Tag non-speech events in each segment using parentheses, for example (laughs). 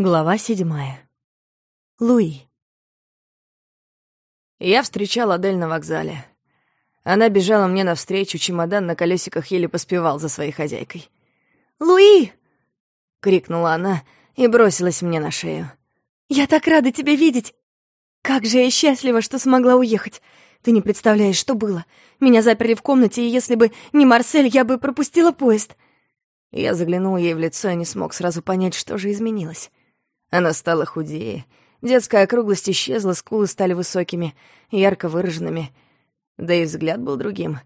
Глава седьмая. Луи. Я встречал Адель на вокзале. Она бежала мне навстречу, чемодан на колесиках еле поспевал за своей хозяйкой. «Луи!» — крикнула она и бросилась мне на шею. «Я так рада тебя видеть! Как же я счастлива, что смогла уехать! Ты не представляешь, что было. Меня заперли в комнате, и если бы не Марсель, я бы пропустила поезд». Я заглянул ей в лицо и не смог сразу понять, что же изменилось. Она стала худее. Детская округлость исчезла, скулы стали высокими, ярко выраженными. Да и взгляд был другим.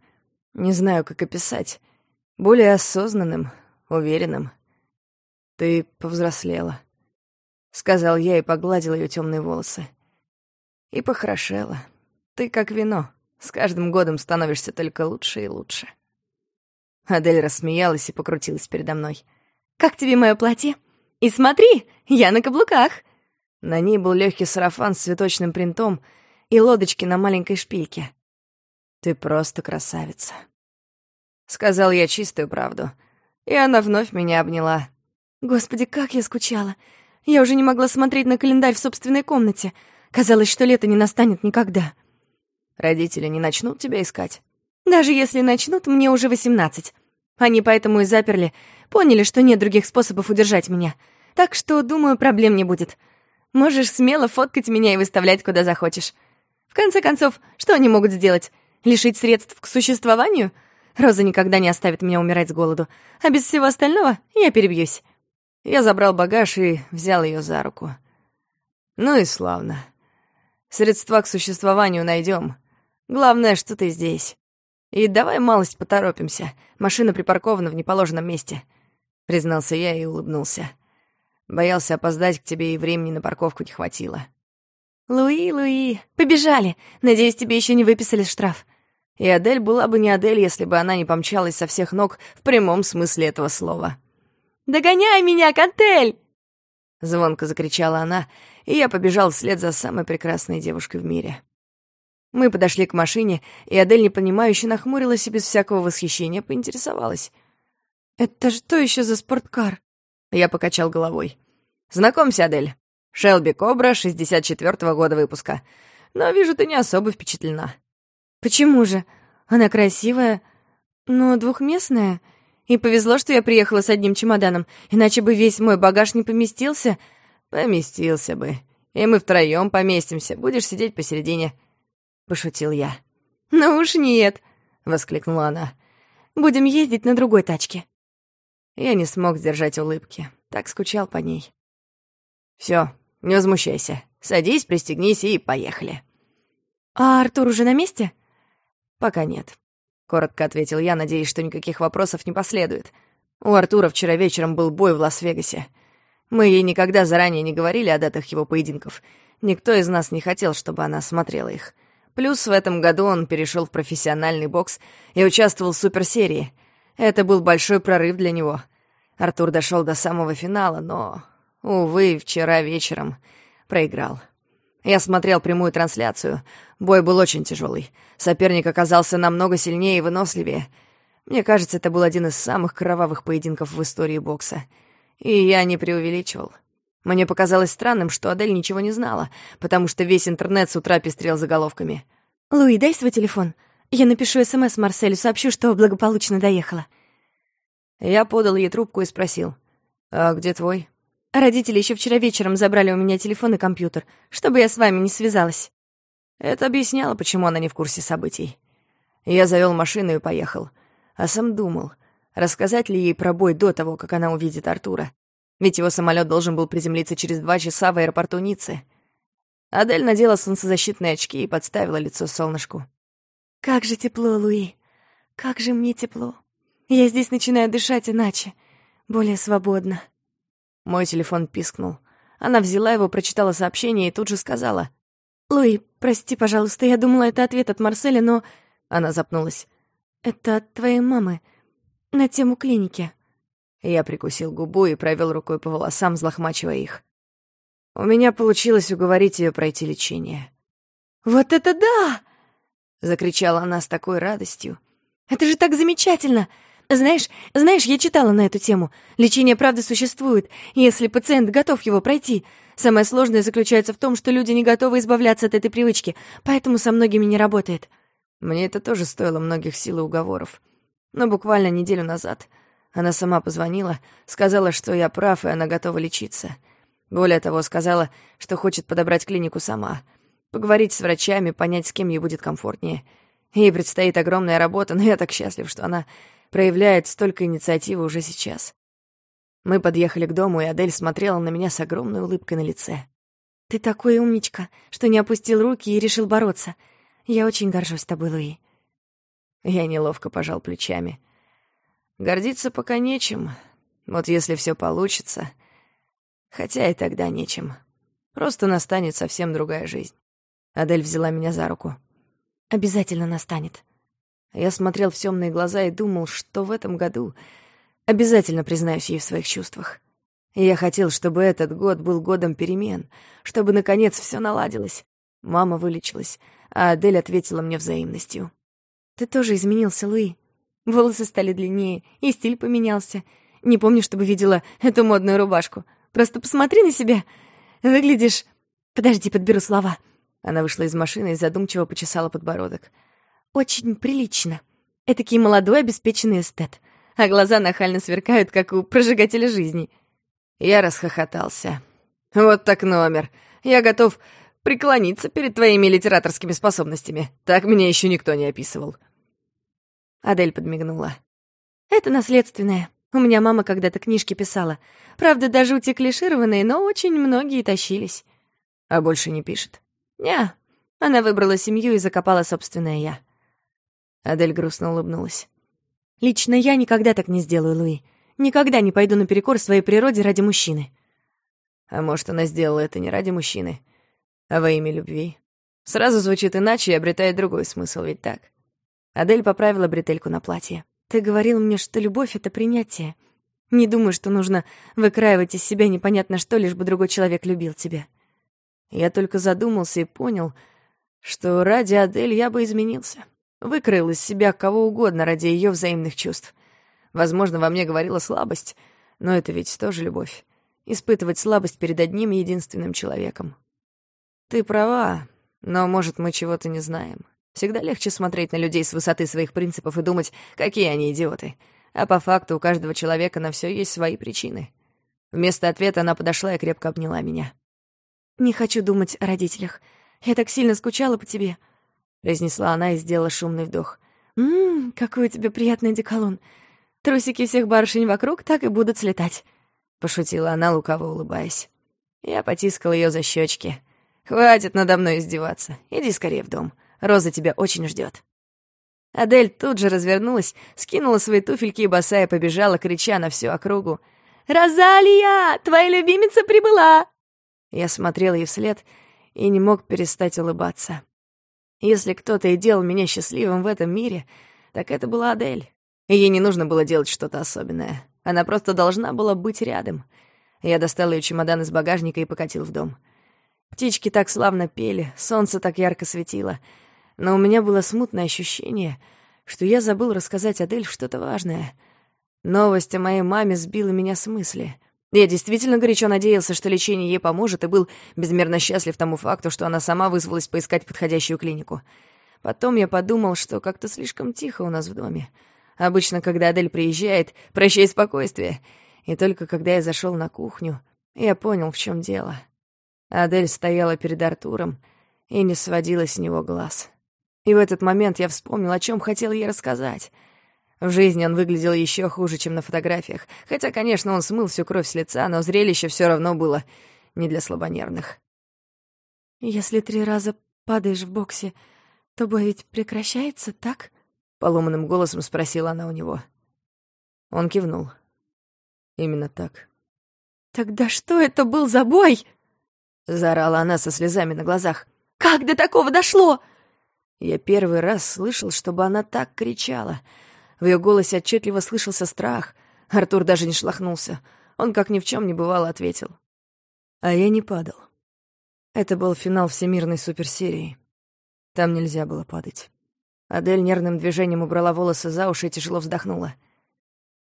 Не знаю, как описать. Более осознанным, уверенным. «Ты повзрослела», — сказал я и погладил ее темные волосы. «И похорошела. Ты как вино. С каждым годом становишься только лучше и лучше». Адель рассмеялась и покрутилась передо мной. «Как тебе мое платье?» И смотри, я на каблуках!» На ней был легкий сарафан с цветочным принтом и лодочки на маленькой шпильке. «Ты просто красавица!» Сказал я чистую правду, и она вновь меня обняла. «Господи, как я скучала! Я уже не могла смотреть на календарь в собственной комнате. Казалось, что лето не настанет никогда». «Родители не начнут тебя искать?» «Даже если начнут, мне уже восемнадцать. Они поэтому и заперли, поняли, что нет других способов удержать меня». Так что, думаю, проблем не будет. Можешь смело фоткать меня и выставлять куда захочешь. В конце концов, что они могут сделать? Лишить средств к существованию? Роза никогда не оставит меня умирать с голоду, а без всего остального я перебьюсь. Я забрал багаж и взял ее за руку. Ну и славно. Средства к существованию найдем. Главное, что ты здесь. И давай малость поторопимся. Машина припаркована в неположенном месте. Признался я и улыбнулся. Боялся опоздать к тебе, и времени на парковку не хватило. «Луи, Луи, побежали! Надеюсь, тебе еще не выписали штраф». И Адель была бы не Адель, если бы она не помчалась со всех ног в прямом смысле этого слова. «Догоняй меня, Кантель!» Звонко закричала она, и я побежал вслед за самой прекрасной девушкой в мире. Мы подошли к машине, и Адель непонимающе нахмурилась и без всякого восхищения поинтересовалась. «Это что еще за спорткар?» Я покачал головой. «Знакомься, Адель. Шелби Кобра, 64-го года выпуска. Но вижу, ты не особо впечатлена». «Почему же? Она красивая, но двухместная. И повезло, что я приехала с одним чемоданом, иначе бы весь мой багаж не поместился». «Поместился бы. И мы втроем поместимся. Будешь сидеть посередине». Пошутил я. «Ну уж нет», — воскликнула она. «Будем ездить на другой тачке». Я не смог сдержать улыбки. Так скучал по ней. Все, не возмущайся. Садись, пристегнись и поехали. А Артур уже на месте? Пока нет. Коротко ответил я, надеясь, что никаких вопросов не последует. У Артура вчера вечером был бой в Лас-Вегасе. Мы ей никогда заранее не говорили о датах его поединков. Никто из нас не хотел, чтобы она смотрела их. Плюс в этом году он перешел в профессиональный бокс и участвовал в суперсерии. Это был большой прорыв для него. Артур дошел до самого финала, но, увы, вчера вечером проиграл. Я смотрел прямую трансляцию. Бой был очень тяжелый. Соперник оказался намного сильнее и выносливее. Мне кажется, это был один из самых кровавых поединков в истории бокса. И я не преувеличивал. Мне показалось странным, что Адель ничего не знала, потому что весь интернет с утра пестрел заголовками. «Луи, дай свой телефон. Я напишу СМС Марселю, сообщу, что благополучно доехала». Я подал ей трубку и спросил, «А где твой?» «Родители еще вчера вечером забрали у меня телефон и компьютер, чтобы я с вами не связалась». Это объясняло, почему она не в курсе событий. Я завел машину и поехал. А сам думал, рассказать ли ей про бой до того, как она увидит Артура. Ведь его самолет должен был приземлиться через два часа в аэропорту Ниццы. Адель надела солнцезащитные очки и подставила лицо солнышку. «Как же тепло, Луи! Как же мне тепло!» Я здесь начинаю дышать иначе, более свободно. Мой телефон пискнул. Она взяла его, прочитала сообщение и тут же сказала. «Луи, прости, пожалуйста, я думала, это ответ от Марселя, но...» Она запнулась. «Это от твоей мамы. На тему клиники». Я прикусил губу и провел рукой по волосам, взлохмачивая их. У меня получилось уговорить ее пройти лечение. «Вот это да!» — закричала она с такой радостью. «Это же так замечательно! Знаешь, знаешь, я читала на эту тему. Лечение правда существует, если пациент готов его пройти. Самое сложное заключается в том, что люди не готовы избавляться от этой привычки, поэтому со многими не работает. Мне это тоже стоило многих сил и уговоров. Но буквально неделю назад она сама позвонила, сказала, что я прав, и она готова лечиться. Более того, сказала, что хочет подобрать клинику сама, поговорить с врачами, понять, с кем ей будет комфортнее. Ей предстоит огромная работа, (laughs) но я так счастлив, что она проявляет столько инициативы уже сейчас. Мы подъехали к дому, и Адель смотрела на меня с огромной улыбкой на лице. «Ты такой умничка, что не опустил руки и решил бороться. Я очень горжусь тобой, Луи». Я неловко пожал плечами. Гордиться пока нечем. Вот если все получится... Хотя и тогда нечем. Просто настанет совсем другая жизнь. Адель взяла меня за руку. «Обязательно настанет». Я смотрел в темные глаза и думал, что в этом году обязательно признаюсь ей в своих чувствах. И я хотел, чтобы этот год был годом перемен, чтобы, наконец, все наладилось. Мама вылечилась, а Адель ответила мне взаимностью. «Ты тоже изменился, Луи. Волосы стали длиннее, и стиль поменялся. Не помню, чтобы видела эту модную рубашку. Просто посмотри на себя. Выглядишь... Подожди, подберу слова». Она вышла из машины и задумчиво почесала подбородок. «Очень прилично. Этакий молодой, обеспеченный эстет. А глаза нахально сверкают, как у прожигателя жизни». Я расхохотался. «Вот так номер. Я готов преклониться перед твоими литераторскими способностями. Так меня еще никто не описывал». Адель подмигнула. «Это наследственное. У меня мама когда-то книжки писала. Правда, даже утеклишированные, но очень многие тащились». «А больше не пишет?» «Не, она выбрала семью и закопала собственное «я». Адель грустно улыбнулась. «Лично я никогда так не сделаю, Луи. Никогда не пойду наперекор своей природе ради мужчины». «А может, она сделала это не ради мужчины, а во имя любви?» Сразу звучит иначе и обретает другой смысл, ведь так? Адель поправила бретельку на платье. «Ты говорил мне, что любовь — это принятие. Не думаю, что нужно выкраивать из себя непонятно что, лишь бы другой человек любил тебя». Я только задумался и понял, что ради Адель я бы изменился. Выкроил из себя кого угодно ради ее взаимных чувств. Возможно, во мне говорила слабость, но это ведь тоже любовь. Испытывать слабость перед одним единственным человеком. Ты права, но, может, мы чего-то не знаем. Всегда легче смотреть на людей с высоты своих принципов и думать, какие они идиоты. А по факту у каждого человека на все есть свои причины. Вместо ответа она подошла и крепко обняла меня. «Не хочу думать о родителях. Я так сильно скучала по тебе», — произнесла она и сделала шумный вдох. «Ммм, какой у тебя приятный одеколон. Трусики всех барышень вокруг так и будут слетать», — пошутила она, лукаво улыбаясь. Я потискал ее за щечки. «Хватит надо мной издеваться. Иди скорее в дом. Роза тебя очень ждет. Адель тут же развернулась, скинула свои туфельки и босая побежала, крича на всю округу. «Розалия, твоя любимица прибыла!» Я смотрел ей вслед и не мог перестать улыбаться. Если кто-то и делал меня счастливым в этом мире, так это была Адель. Ей не нужно было делать что-то особенное. Она просто должна была быть рядом. Я достал ее чемодан из багажника и покатил в дом. Птички так славно пели, солнце так ярко светило — но у меня было смутное ощущение, что я забыл рассказать Адель что-то важное. Новость о моей маме сбила меня с мысли. Я действительно горячо надеялся, что лечение ей поможет, и был безмерно счастлив тому факту, что она сама вызвалась поискать подходящую клинику. Потом я подумал, что как-то слишком тихо у нас в доме. Обычно, когда Адель приезжает, прощай спокойствие. И только когда я зашел на кухню, я понял, в чем дело. Адель стояла перед Артуром и не сводила с него глаз. И в этот момент я вспомнил, о чем хотел ей рассказать. В жизни он выглядел еще хуже, чем на фотографиях. Хотя, конечно, он смыл всю кровь с лица, но зрелище все равно было не для слабонервных. «Если три раза падаешь в боксе, то бой ведь прекращается, так?» Поломанным голосом спросила она у него. Он кивнул. «Именно так». «Тогда что это был за бой?» Заорала она со слезами на глазах. «Как до такого дошло?» Я первый раз слышал, чтобы она так кричала. В ее голосе отчетливо слышался страх. Артур даже не шлахнулся. Он, как ни в чем не бывало, ответил. А я не падал. Это был финал всемирной суперсерии. Там нельзя было падать. Адель нервным движением убрала волосы за уши и тяжело вздохнула.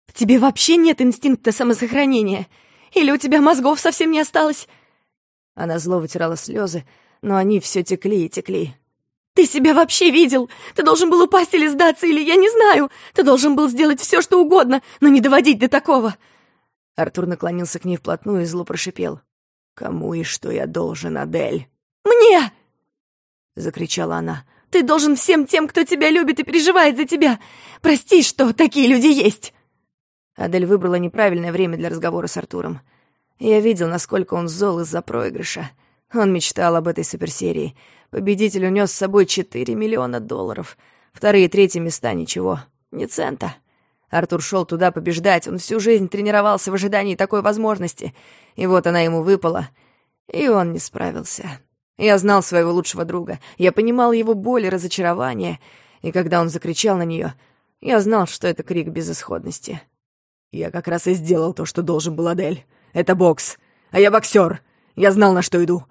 В тебе вообще нет инстинкта самосохранения? Или у тебя мозгов совсем не осталось?» Она зло вытирала слезы, но они все текли и текли. «Ты себя вообще видел? Ты должен был упасть или сдаться, или я не знаю. Ты должен был сделать все, что угодно, но не доводить до такого». Артур наклонился к ней вплотную и зло прошипел. «Кому и что я должен, Адель?» «Мне!» — закричала она. «Ты должен всем тем, кто тебя любит и переживает за тебя. Прости, что такие люди есть!» Адель выбрала неправильное время для разговора с Артуром. Я видел, насколько он зол из-за проигрыша. Он мечтал об этой суперсерии. Победитель унес с собой 4 миллиона долларов. Вторые и третьи места — ничего. Ни цента. Артур шел туда побеждать. Он всю жизнь тренировался в ожидании такой возможности. И вот она ему выпала. И он не справился. Я знал своего лучшего друга. Я понимал его боль и разочарование. И когда он закричал на нее, я знал, что это крик безысходности. «Я как раз и сделал то, что должен был, Адель. Это бокс. А я боксер. Я знал, на что иду.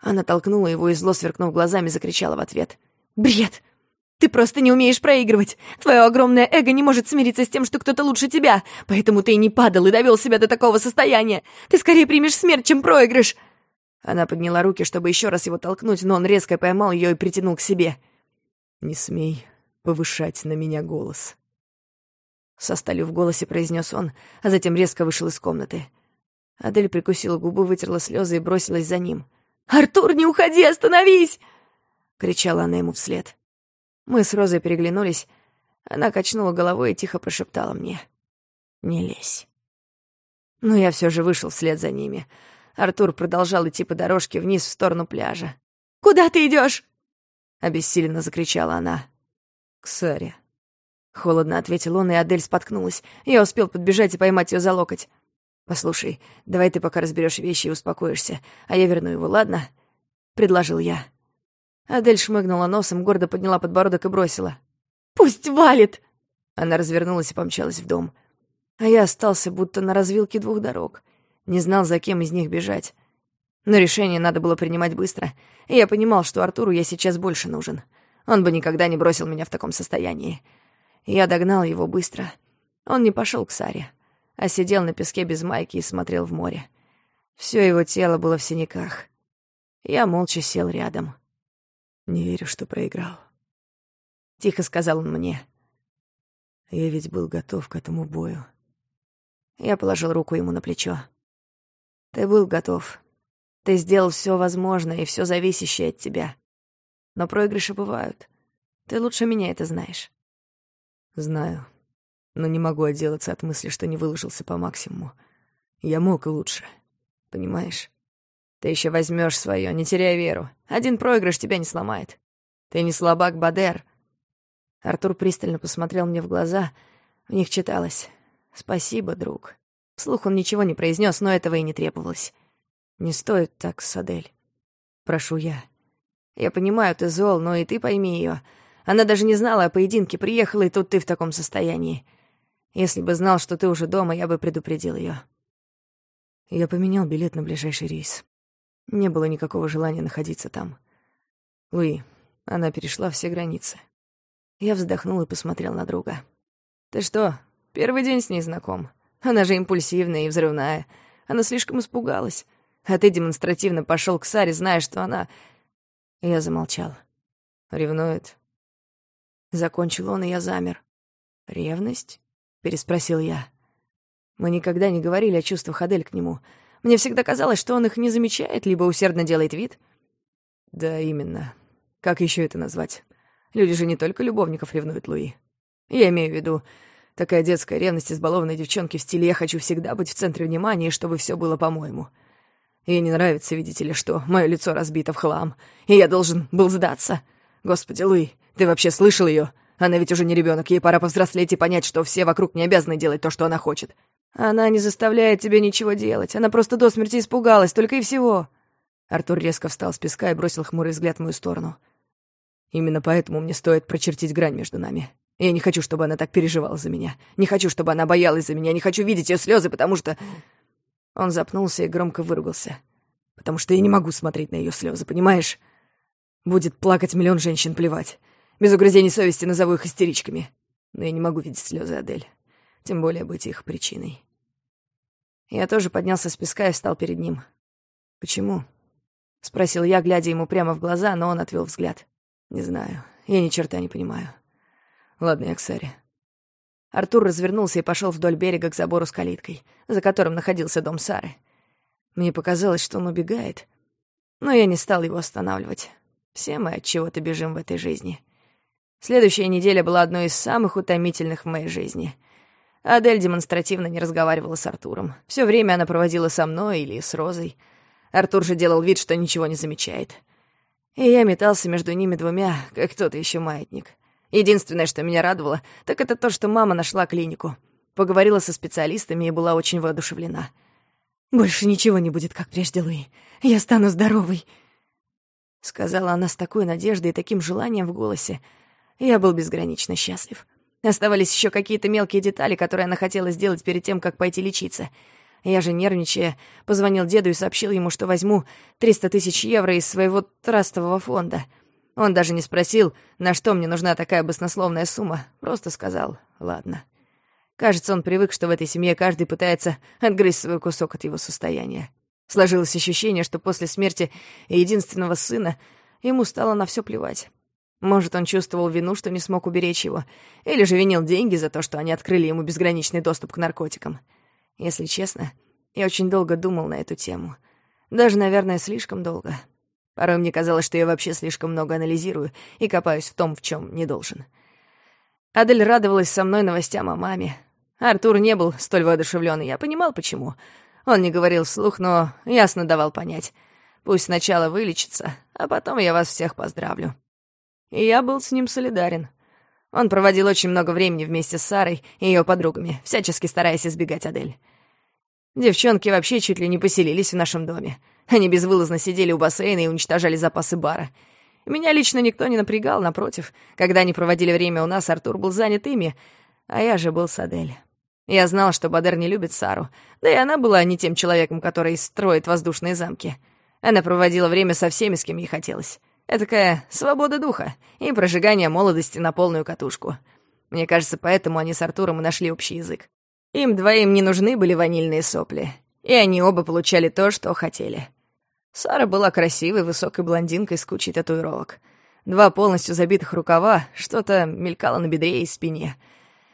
Она толкнула его и зло, сверкнув глазами, закричала в ответ. «Бред! Ты просто не умеешь проигрывать. Твое огромное эго не может смириться с тем, что кто-то лучше тебя, поэтому ты и не падал и довел себя до такого состояния. Ты скорее примешь смерть, чем проигрыш!» Она подняла руки, чтобы еще раз его толкнуть, но он резко поймал ее и притянул к себе. «Не смей повышать на меня голос». Со сталью в голосе произнес он, а затем резко вышел из комнаты. Адель прикусила губу, вытерла слезы и бросилась за ним — «Артур, не уходи, остановись!» — кричала она ему вслед. Мы с Розой переглянулись. Она качнула головой и тихо прошептала мне. «Не лезь». Но я все же вышел вслед за ними. Артур продолжал идти по дорожке вниз в сторону пляжа. «Куда ты идешь? обессиленно закричала она. «К Саре». Холодно ответил он, и Адель споткнулась. Я успел подбежать и поймать ее за локоть. «Послушай, давай ты пока разберешь вещи и успокоишься, а я верну его, ладно?» — предложил я. Адель шмыгнула носом, гордо подняла подбородок и бросила. «Пусть валит!» Она развернулась и помчалась в дом. А я остался будто на развилке двух дорог. Не знал, за кем из них бежать. Но решение надо было принимать быстро, и я понимал, что Артуру я сейчас больше нужен. Он бы никогда не бросил меня в таком состоянии. Я догнал его быстро. Он не пошел к Саре а сидел на песке без майки и смотрел в море. Все его тело было в синяках. Я молча сел рядом. «Не верю, что проиграл», — тихо сказал он мне. «Я ведь был готов к этому бою». Я положил руку ему на плечо. «Ты был готов. Ты сделал все возможное и все зависящее от тебя. Но проигрыши бывают. Ты лучше меня это знаешь». «Знаю», но не могу отделаться от мысли, что не выложился по максимуму. Я мог лучше, понимаешь? Ты еще возьмешь свое, не теряй веру. Один проигрыш тебя не сломает. Ты не слабак, Бадер. Артур пристально посмотрел мне в глаза. В них читалось «Спасибо, друг». Вслух он ничего не произнес, но этого и не требовалось. «Не стоит так, Садель. Прошу я. Я понимаю, ты зол, но и ты пойми ее. Она даже не знала о поединке, приехала, и тут ты в таком состоянии. Если бы знал, что ты уже дома, я бы предупредил ее. Я поменял билет на ближайший рейс. Не было никакого желания находиться там. Луи, она перешла все границы. Я вздохнул и посмотрел на друга. «Ты что, первый день с ней знаком? Она же импульсивная и взрывная. Она слишком испугалась. А ты демонстративно пошел к Саре, зная, что она...» Я замолчал. «Ревнует?» Закончил он, и я замер. «Ревность?» — переспросил я. Мы никогда не говорили о чувствах Адель к нему. Мне всегда казалось, что он их не замечает, либо усердно делает вид. Да, именно. Как еще это назвать? Люди же не только любовников ревнуют, Луи. Я имею в виду такая детская ревность избалованной девчонки в стиле «я хочу всегда быть в центре внимания, чтобы все было по-моему». Ей не нравится, видите ли, что мое лицо разбито в хлам, и я должен был сдаться. Господи, Луи, ты вообще слышал ее? Она ведь уже не ребенок, ей пора повзрослеть и понять, что все вокруг не обязаны делать то, что она хочет. Она не заставляет тебя ничего делать, она просто до смерти испугалась, только и всего. Артур резко встал с песка и бросил хмурый взгляд в мою сторону. Именно поэтому мне стоит прочертить грань между нами. Я не хочу, чтобы она так переживала за меня. Не хочу, чтобы она боялась за меня. Не хочу видеть ее слезы, потому что... Он запнулся и громко выругался. Потому что я не могу смотреть на ее слезы, понимаешь? Будет плакать миллион женщин, плевать. Без угрызений совести назову их истеричками. Но я не могу видеть слезы Адель. тем более быть их причиной. Я тоже поднялся с песка и встал перед ним. «Почему?» — спросил я, глядя ему прямо в глаза, но он отвел взгляд. «Не знаю. Я ни черта не понимаю. Ладно, я к Саре». Артур развернулся и пошел вдоль берега к забору с калиткой, за которым находился дом Сары. Мне показалось, что он убегает, но я не стал его останавливать. Все мы от чего-то бежим в этой жизни. Следующая неделя была одной из самых утомительных в моей жизни. Адель демонстративно не разговаривала с Артуром. Все время она проводила со мной или с Розой. Артур же делал вид, что ничего не замечает. И я метался между ними двумя, как кто-то еще маятник. Единственное, что меня радовало, так это то, что мама нашла клинику. Поговорила со специалистами и была очень воодушевлена. «Больше ничего не будет, как прежде, Луи. Я стану здоровой», — сказала она с такой надеждой и таким желанием в голосе. Я был безгранично счастлив. Оставались еще какие-то мелкие детали, которые она хотела сделать перед тем, как пойти лечиться. Я же, нервничая, позвонил деду и сообщил ему, что возьму 300 тысяч евро из своего трастового фонда. Он даже не спросил, на что мне нужна такая баснословная сумма, просто сказал «ладно». Кажется, он привык, что в этой семье каждый пытается отгрызть свой кусок от его состояния. Сложилось ощущение, что после смерти единственного сына ему стало на все плевать. Может, он чувствовал вину, что не смог уберечь его, или же винил деньги за то, что они открыли ему безграничный доступ к наркотикам. Если честно, я очень долго думал на эту тему. Даже, наверное, слишком долго. Порой мне казалось, что я вообще слишком много анализирую и копаюсь в том, в чем не должен. Адель радовалась со мной новостям о маме. Артур не был столь воодушевлён, я понимал, почему. Он не говорил вслух, но ясно давал понять. Пусть сначала вылечится, а потом я вас всех поздравлю. И я был с ним солидарен. Он проводил очень много времени вместе с Сарой и ее подругами, всячески стараясь избегать Адель. Девчонки вообще чуть ли не поселились в нашем доме. Они безвылазно сидели у бассейна и уничтожали запасы бара. Меня лично никто не напрягал, напротив. Когда они проводили время у нас, Артур был занят ими, а я же был с Адель. Я знал, что Бадер не любит Сару, да и она была не тем человеком, который строит воздушные замки. Она проводила время со всеми, с кем ей хотелось. Этакая свобода духа и прожигание молодости на полную катушку. Мне кажется, поэтому они с Артуром и нашли общий язык. Им двоим не нужны были ванильные сопли, и они оба получали то, что хотели. Сара была красивой, высокой блондинкой с кучей татуировок. Два полностью забитых рукава, что-то мелькало на бедре и спине.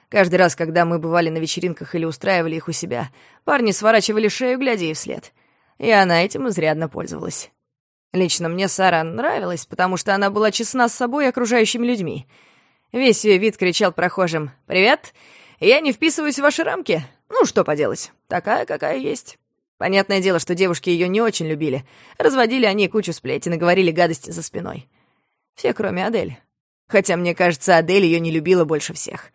Каждый раз, когда мы бывали на вечеринках или устраивали их у себя, парни сворачивали шею, глядя ей вслед. И она этим изрядно пользовалась. Лично мне Сара нравилась, потому что она была честна с собой и окружающими людьми. Весь ее вид кричал прохожим «Привет! Я не вписываюсь в ваши рамки. Ну, что поделать, такая, какая есть». Понятное дело, что девушки ее не очень любили. Разводили они кучу сплетен и говорили гадости за спиной. Все, кроме Адель. Хотя, мне кажется, Адель ее не любила больше всех.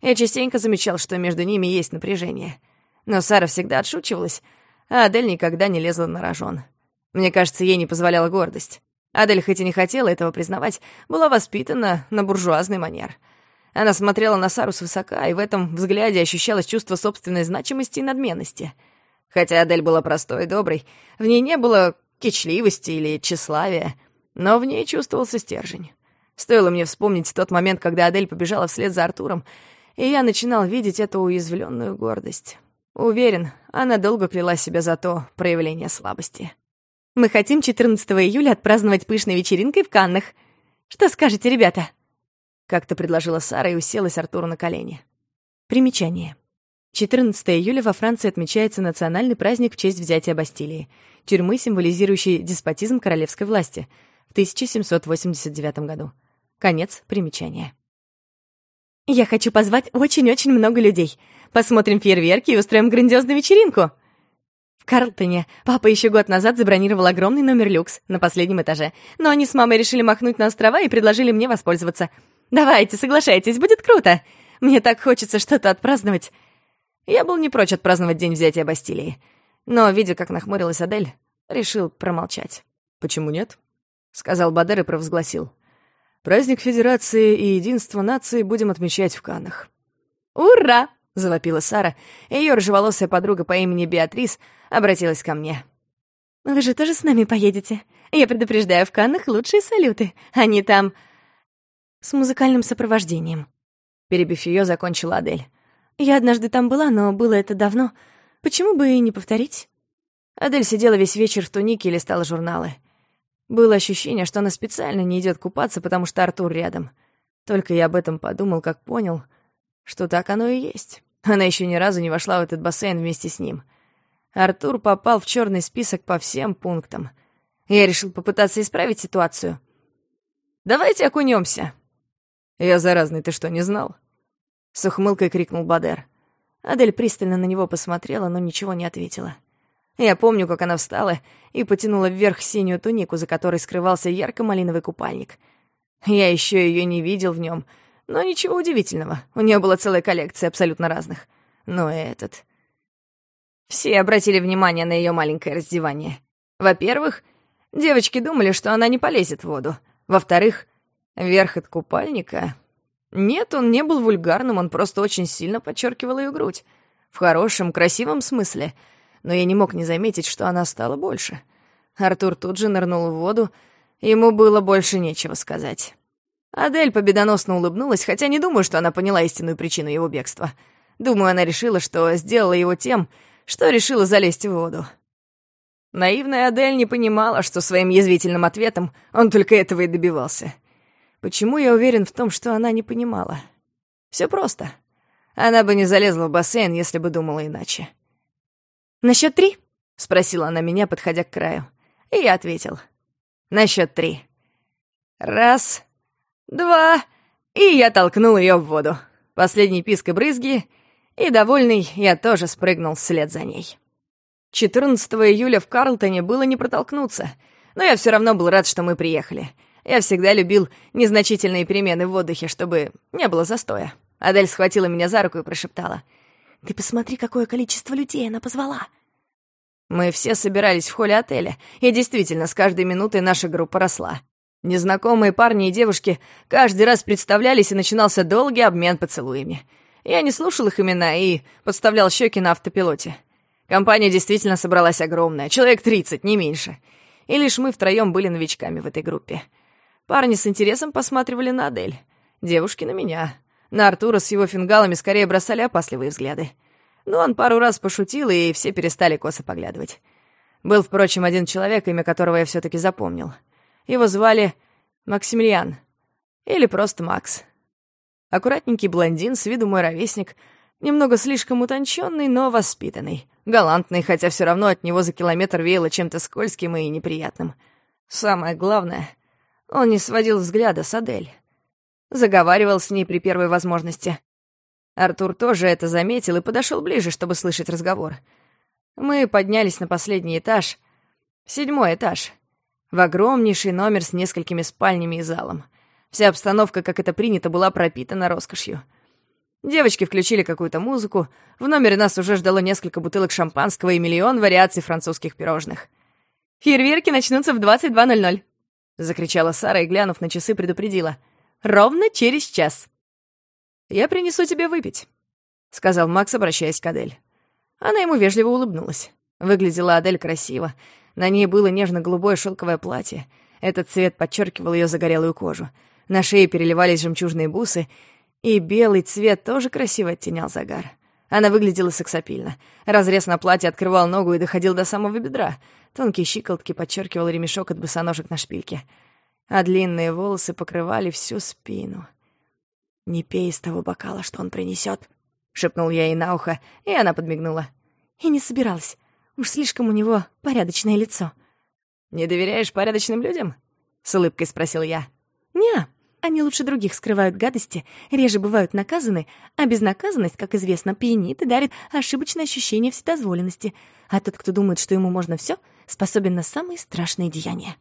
Я частенько замечал, что между ними есть напряжение. Но Сара всегда отшучивалась, а Адель никогда не лезла на рожон. Мне кажется, ей не позволяла гордость. Адель, хоть и не хотела этого признавать, была воспитана на буржуазный манер. Она смотрела на Сару свысока, и в этом взгляде ощущалось чувство собственной значимости и надменности. Хотя Адель была простой и доброй, в ней не было кичливости или тщеславия, но в ней чувствовался стержень. Стоило мне вспомнить тот момент, когда Адель побежала вслед за Артуром, и я начинал видеть эту уязвленную гордость. Уверен, она долго кляла себя за то проявление слабости. Мы хотим 14 июля отпраздновать пышной вечеринкой в Каннах. Что скажете, ребята?» Как-то предложила Сара и уселась Артуру на колени. Примечание. 14 июля во Франции отмечается национальный праздник в честь взятия Бастилии, тюрьмы, символизирующей деспотизм королевской власти, в 1789 году. Конец примечания. «Я хочу позвать очень-очень много людей. Посмотрим фейерверки и устроим грандиозную вечеринку!» В Карлтоне папа еще год назад забронировал огромный номер люкс на последнем этаже, но они с мамой решили махнуть на острова и предложили мне воспользоваться. «Давайте, соглашайтесь, будет круто! Мне так хочется что-то отпраздновать!» Я был не прочь отпраздновать день взятия Бастилии, но, видя, как нахмурилась Адель, решил промолчать. «Почему нет?» — сказал Бадер и провозгласил. «Праздник Федерации и Единства нации будем отмечать в Каннах». «Ура!» — завопила Сара, и ее рыжеволосая подруга по имени Беатрис обратилась ко мне. «Вы же тоже с нами поедете? Я предупреждаю, в Каннах лучшие салюты. Они там...» «С музыкальным сопровождением». Перебив ее, закончила Адель. Я однажды там была, но было это давно. Почему бы и не повторить?» Адель сидела весь вечер в тунике и листала журналы. Было ощущение, что она специально не идет купаться, потому что Артур рядом. Только я об этом подумал, как понял, что так оно и есть. Она еще ни разу не вошла в этот бассейн вместе с ним. Артур попал в черный список по всем пунктам. Я решил попытаться исправить ситуацию. «Давайте окунемся. «Я заразный, ты что, не знал?» С ухмылкой крикнул Бадер. Адель пристально на него посмотрела, но ничего не ответила. Я помню, как она встала и потянула вверх синюю тунику, за которой скрывался ярко-малиновый купальник. Я еще ее не видел в нем, но ничего удивительного. У нее была целая коллекция абсолютно разных. Но этот... Все обратили внимание на ее маленькое раздевание. Во-первых, девочки думали, что она не полезет в воду. Во-вторых, верх от купальника... Нет, он не был вульгарным, он просто очень сильно подчеркивал ее грудь. В хорошем, красивом смысле — но я не мог не заметить, что она стала больше. Артур тут же нырнул в воду, ему было больше нечего сказать. Адель победоносно улыбнулась, хотя не думаю, что она поняла истинную причину его бегства. Думаю, она решила, что сделала его тем, что решила залезть в воду. Наивная Адель не понимала, что своим язвительным ответом он только этого и добивался. Почему я уверен в том, что она не понимала? Все просто. Она бы не залезла в бассейн, если бы думала иначе. «На счет три?» — спросила она меня, подходя к краю. И я ответил. «На счет три». Раз, два, и я толкнул ее в воду. Последний писк и брызги, и, довольный, я тоже спрыгнул вслед за ней. 14 июля в Карлтоне было не протолкнуться, но я все равно был рад, что мы приехали. Я всегда любил незначительные перемены в воздухе, чтобы не было застоя. Адель схватила меня за руку и прошептала — ты посмотри, какое количество людей она позвала!» Мы все собирались в холле отеля, и действительно, с каждой минутой наша группа росла. Незнакомые парни и девушки каждый раз представлялись, и начинался долгий обмен поцелуями. Я не слушал их имена и подставлял щеки на автопилоте. Компания действительно собралась огромная, человек 30, не меньше. И лишь мы втроем были новичками в этой группе. Парни с интересом посматривали на Адель, девушки на меня. На Артура с его фингалами скорее бросали опасливые взгляды. Но он пару раз пошутил, и все перестали косо поглядывать. Был, впрочем, один человек, имя которого я все таки запомнил. Его звали Максимилиан. Или просто Макс. Аккуратненький блондин, с виду мой ровесник, немного слишком утонченный, но воспитанный. Галантный, хотя все равно от него за километр веяло чем-то скользким и неприятным. Самое главное, он не сводил взгляда с Адель. Заговаривал с ней при первой возможности. Артур тоже это заметил и подошел ближе, чтобы слышать разговор. Мы поднялись на последний этаж, седьмой этаж, в огромнейший номер с несколькими спальнями и залом. Вся обстановка, как это принято, была пропитана роскошью. Девочки включили какую-то музыку, в номере нас уже ждало несколько бутылок шампанского и миллион вариаций французских пирожных. «Фейерверки начнутся в 22.00», — закричала Сара и, глянув на часы, предупредила — Ровно через час. «Я принесу тебе выпить», — сказал Макс, обращаясь к Адель. Она ему вежливо улыбнулась. Выглядела Адель красиво. На ней было нежно-голубое шелковое платье. Этот цвет подчеркивал ее загорелую кожу. На шее переливались жемчужные бусы, и белый цвет тоже красиво оттенял загар. Она выглядела сексапильно. Разрез на платье открывал ногу и доходил до самого бедра. Тонкие щиколотки подчеркивал ремешок от босоножек на шпильке а длинные волосы покрывали всю спину. «Не пей из того бокала, что он принесет, шепнул я ей на ухо, и она подмигнула. «И не собиралась. Уж слишком у него порядочное лицо». «Не доверяешь порядочным людям?» — с улыбкой спросил я. «Не, они лучше других скрывают гадости, реже бывают наказаны, а безнаказанность, как известно, пьянит и дарит ошибочное ощущение вседозволенности. А тот, кто думает, что ему можно все, способен на самые страшные деяния».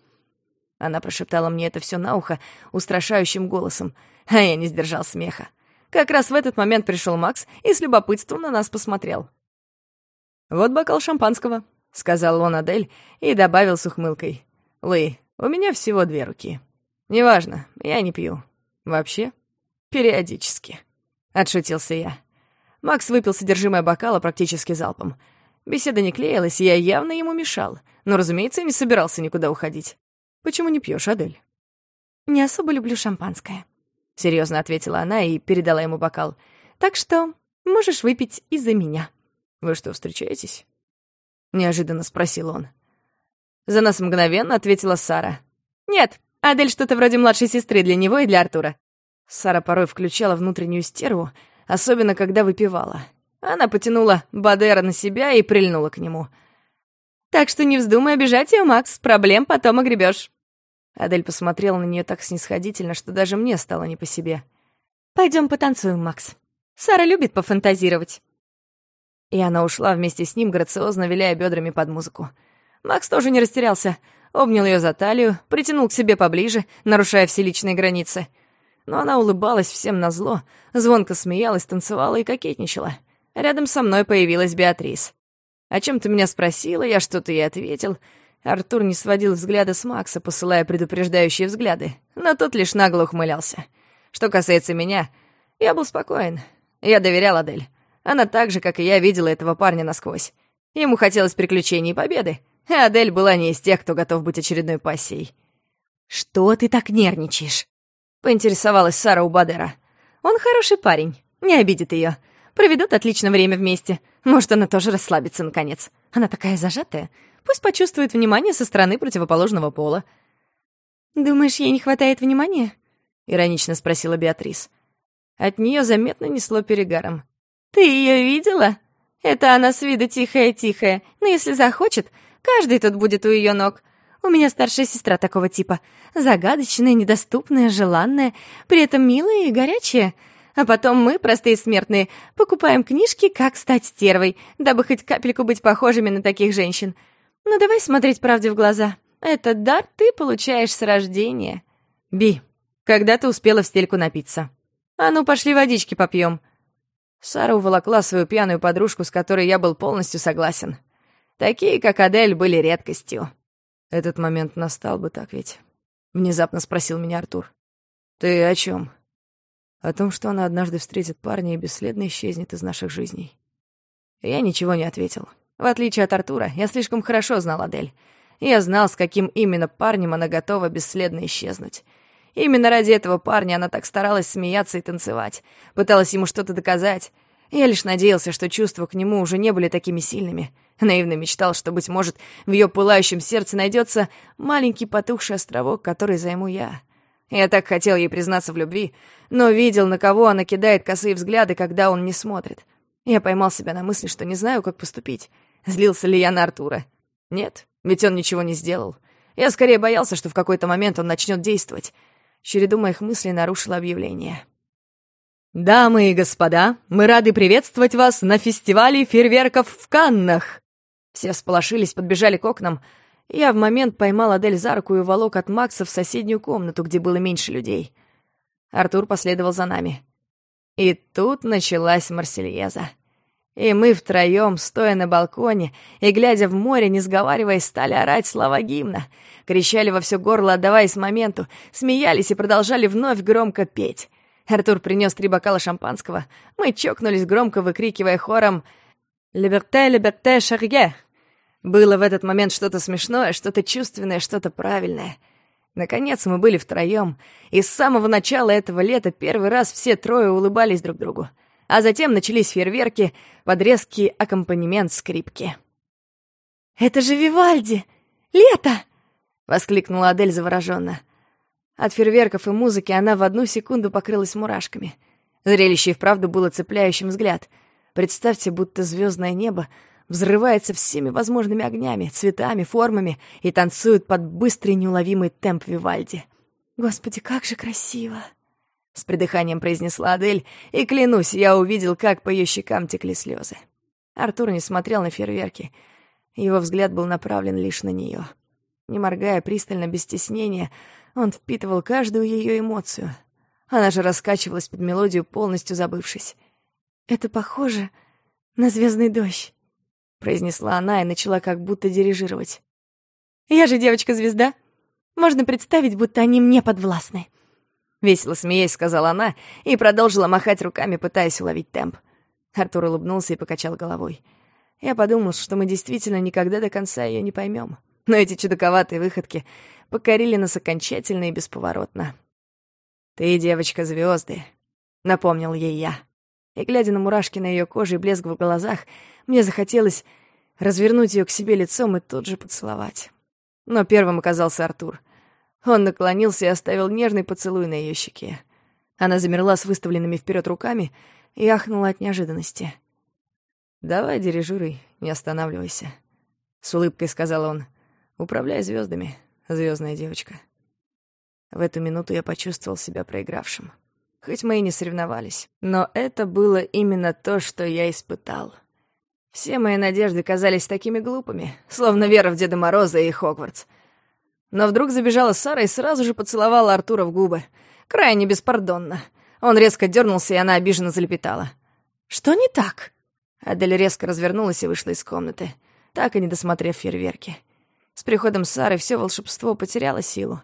Она прошептала мне это все на ухо устрашающим голосом, а я не сдержал смеха. Как раз в этот момент пришел Макс и с любопытством на нас посмотрел. «Вот бокал шампанского», — сказал он Адель и добавил с ухмылкой. «Луи, у меня всего две руки. Неважно, я не пью. Вообще, периодически», — отшутился я. Макс выпил содержимое бокала практически залпом. Беседа не клеилась, я явно ему мешал, но, разумеется, не собирался никуда уходить. Почему не пьешь, Адель?» «Не особо люблю шампанское», — серьезно ответила она и передала ему бокал. «Так что Можешь выпить и за меня». «Вы что, встречаетесь?» — неожиданно спросил он. За нас мгновенно ответила Сара. «Нет, Адель что-то вроде младшей сестры для него и для Артура». Сара порой включала внутреннюю стерву, особенно когда выпивала. Она потянула Бадера на себя и прильнула к нему. «Так что не вздумай обижать ее, Макс, проблем потом огребешь. Адель посмотрела на нее так снисходительно, что даже мне стало не по себе. Пойдем потанцуем, Макс. Сара любит пофантазировать». И она ушла вместе с ним, грациозно виляя бедрами под музыку. Макс тоже не растерялся. Обнял ее за талию, притянул к себе поближе, нарушая все личные границы. Но она улыбалась всем назло, звонко смеялась, танцевала и кокетничала. Рядом со мной появилась Беатрис. О чем ты меня спросила, я что-то ей ответил. Артур не сводил взгляда с Макса, посылая предупреждающие взгляды, но тот лишь нагло ухмылялся. Что касается меня, я был спокоен. Я доверял Адель. Она так же, как и я, видела этого парня насквозь. Ему хотелось приключений и победы, а Адель была не из тех, кто готов быть очередной пассией. «Что ты так нервничаешь?» — поинтересовалась Сара у Бадера. «Он хороший парень, не обидит ее. Проведут отличное время вместе. Может, она тоже расслабится, наконец. Она такая зажатая. Пусть почувствует внимание со стороны противоположного пола». «Думаешь, ей не хватает внимания?» — иронично спросила Беатрис. От нее заметно несло перегаром. «Ты ее видела? Это она с виду тихая-тихая, но если захочет, каждый тут будет у ее ног. У меня старшая сестра такого типа. Загадочная, недоступная, желанная, при этом милая и горячая. А потом мы, простые смертные, покупаем книжки «Как стать стервой», дабы хоть капельку быть похожими на таких женщин. Ну давай смотреть правде в глаза. Этот дар ты получаешь с рождения. Би, когда ты успела в стельку напиться? А ну, пошли водички попьем. Сара уволокла свою пьяную подружку, с которой я был полностью согласен. Такие, как Адель, были редкостью. Этот момент настал бы так ведь. Внезапно спросил меня Артур. Ты о чем? О том, что она однажды встретит парня и бесследно исчезнет из наших жизней. Я ничего не ответил. В отличие от Артура, я слишком хорошо знал Адель. Я знал, с каким именно парнем она готова бесследно исчезнуть. Именно ради этого парня она так старалась смеяться и танцевать, пыталась ему что-то доказать. Я лишь надеялся, что чувства к нему уже не были такими сильными. Наивно мечтал, что, быть может, в ее пылающем сердце найдется маленький потухший островок, который займу я. Я так хотел ей признаться в любви, но видел, на кого она кидает косые взгляды, когда он не смотрит. Я поймал себя на мысли, что не знаю, как поступить. Злился ли я на Артура? Нет, ведь он ничего не сделал. Я скорее боялся, что в какой-то момент он начнет действовать. Череду моих мыслей нарушило объявление. «Дамы и господа, мы рады приветствовать вас на фестивале фейерверков в Каннах!» Все всполошились, подбежали к окнам. Я в момент поймал Адель за руку и волок от Макса в соседнюю комнату, где было меньше людей. Артур последовал за нами. И тут началась Марсельеза. И мы втроем, стоя на балконе и глядя в море, не сговариваясь, стали орать слова гимна. Кричали во все горло, отдаваясь моменту, смеялись и продолжали вновь громко петь. Артур принес три бокала шампанского. Мы чокнулись, громко выкрикивая хором «Либерте, либерте, шарье!». Было в этот момент что-то смешное, что-то чувственное, что-то правильное. Наконец мы были втроем, и с самого начала этого лета первый раз все трое улыбались друг другу а затем начались фейерверки под резкий аккомпанемент скрипки. «Это же Вивальди! Лето!» — воскликнула Адель завороженно. От фейерверков и музыки она в одну секунду покрылась мурашками. Зрелище и вправду было цепляющим взгляд. Представьте, будто звездное небо взрывается всеми возможными огнями, цветами, формами и танцует под быстрый неуловимый темп Вивальди. «Господи, как же красиво!» — с придыханием произнесла Адель, и, клянусь, я увидел, как по ее щекам текли слезы. Артур не смотрел на фейерверки. Его взгляд был направлен лишь на нее. Не моргая пристально, без стеснения, он впитывал каждую ее эмоцию. Она же раскачивалась под мелодию, полностью забывшись. «Это похоже на звездный дождь», — произнесла она и начала как будто дирижировать. «Я же девочка-звезда. Можно представить, будто они мне подвластны». Весело смеясь, сказала она и продолжила махать руками, пытаясь уловить темп. Артур улыбнулся и покачал головой. Я подумал, что мы действительно никогда до конца ее не поймем. Но эти чудаковатые выходки покорили нас окончательно и бесповоротно. «Ты девочка звезды, напомнил ей я. И, глядя на мурашки на ее коже и блеск в глазах, мне захотелось развернуть ее к себе лицом и тут же поцеловать. Но первым оказался Артур. Он наклонился и оставил нежный поцелуй на ее щеке. Она замерла с выставленными вперед руками и ахнула от неожиданности. «Давай дирижурой, не останавливайся», — с улыбкой сказал он. «Управляй звездами, звездная девочка». В эту минуту я почувствовал себя проигравшим. Хоть мы и не соревновались, но это было именно то, что я испытал. Все мои надежды казались такими глупыми, словно вера в Деда Мороза и Хогвартс. Но вдруг забежала Сара и сразу же поцеловала Артура в губы. Крайне беспардонно. Он резко дернулся, и она обиженно залепетала. «Что не так?» Адель резко развернулась и вышла из комнаты, так и не досмотрев фейерверки. С приходом Сары все волшебство потеряло силу.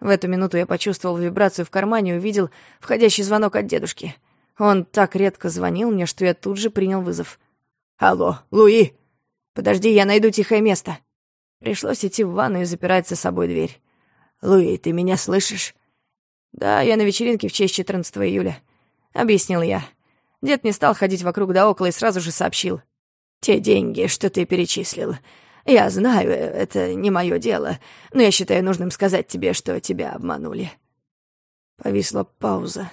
В эту минуту я почувствовал вибрацию в кармане и увидел входящий звонок от дедушки. Он так редко звонил мне, что я тут же принял вызов. «Алло, Луи!» «Подожди, я найду тихое место». Пришлось идти в ванну и запирать за собой дверь. «Луи, ты меня слышишь?» «Да, я на вечеринке в честь 14 июля», — объяснил я. Дед не стал ходить вокруг да около и сразу же сообщил. «Те деньги, что ты перечислил. Я знаю, это не мое дело, но я считаю нужным сказать тебе, что тебя обманули». Повисла пауза.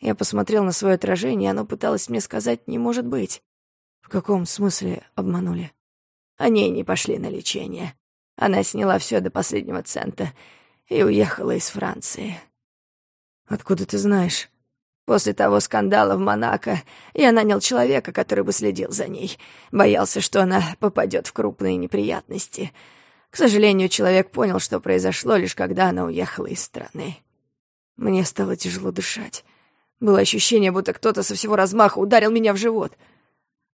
Я посмотрел на свое отражение, оно пыталось мне сказать «не может быть». «В каком смысле обманули?» Они не пошли на лечение. Она сняла все до последнего цента и уехала из Франции. «Откуда ты знаешь?» После того скандала в Монако я нанял человека, который бы следил за ней. Боялся, что она попадет в крупные неприятности. К сожалению, человек понял, что произошло, лишь когда она уехала из страны. Мне стало тяжело дышать. Было ощущение, будто кто-то со всего размаха ударил меня в живот.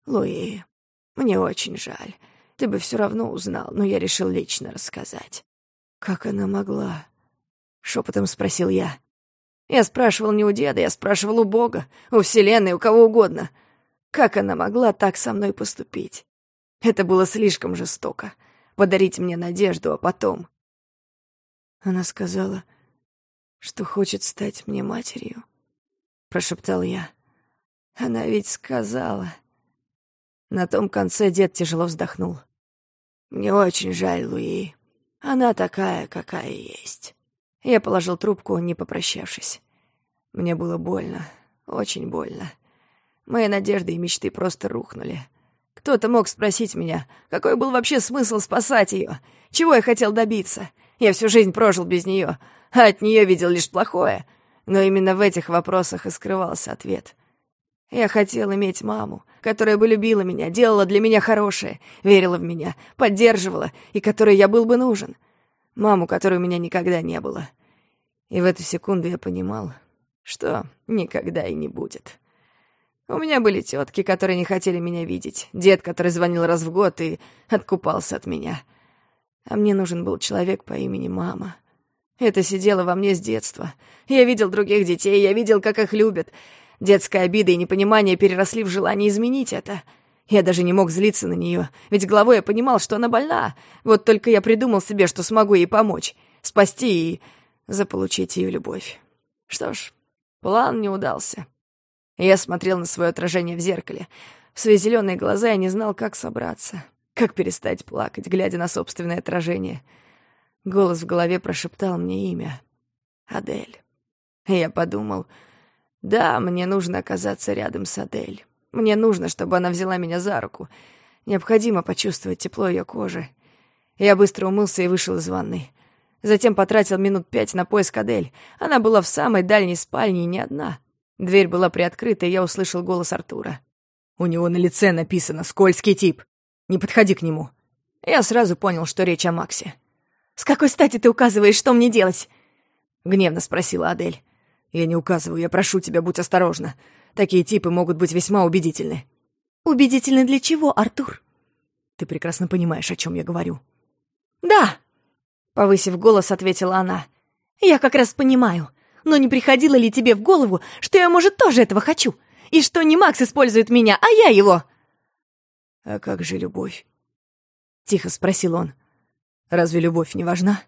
«Луи, мне очень жаль. Ты бы все равно узнал, но я решил лично рассказать». «Как она могла?» — шепотом спросил я. Я спрашивал не у деда, я спрашивал у Бога, у Вселенной, у кого угодно. Как она могла так со мной поступить? Это было слишком жестоко. Подарить мне надежду, а потом... Она сказала, что хочет стать мне матерью. Прошептал я. Она ведь сказала... На том конце дед тяжело вздохнул. «Мне очень жаль, Луи. Она такая, какая есть». Я положил трубку, не попрощавшись. Мне было больно, очень больно. Мои надежды и мечты просто рухнули. Кто-то мог спросить меня, какой был вообще смысл спасать ее? Чего я хотел добиться? Я всю жизнь прожил без нее, а от нее видел лишь плохое. Но именно в этих вопросах и скрывался ответ. Я хотел иметь маму, которая бы любила меня, делала для меня хорошее, верила в меня, поддерживала и которой я был бы нужен. Маму, которой у меня никогда не было. И в эту секунду я понимал, что никогда и не будет. У меня были тетки, которые не хотели меня видеть, дед, который звонил раз в год и откупался от меня. А мне нужен был человек по имени мама. Это сидело во мне с детства. Я видел других детей, я видел, как их любят. Детская обида и непонимание переросли в желание изменить это. Я даже не мог злиться на нее, ведь головой я понимал, что она больна. Вот только я придумал себе, что смогу ей помочь, спасти и заполучить ее любовь. Что ж, план не удался. Я смотрел на свое отражение в зеркале. В свои зеленые глаза я не знал, как собраться, как перестать плакать, глядя на собственное отражение. Голос в голове прошептал мне имя. Адель. Я подумал, да, мне нужно оказаться рядом с Адель. Мне нужно, чтобы она взяла меня за руку. Необходимо почувствовать тепло ее кожи. Я быстро умылся и вышел из ванной. Затем потратил минут пять на поиск Адель. Она была в самой дальней спальне и не одна. Дверь была приоткрыта, и я услышал голос Артура. «У него на лице написано «Скользкий тип». Не подходи к нему». Я сразу понял, что речь о Максе. «С какой стати ты указываешь, что мне делать?» Гневно спросила Адель. «Я не указываю, я прошу тебя, будь осторожна. Такие типы могут быть весьма убедительны». «Убедительны для чего, Артур?» «Ты прекрасно понимаешь, о чем я говорю». «Да», Повысив голос, ответила она. «Я как раз понимаю. Но не приходило ли тебе в голову, что я, может, тоже этого хочу? И что не Макс использует меня, а я его?» «А как же любовь?» Тихо спросил он. «Разве любовь не важна?»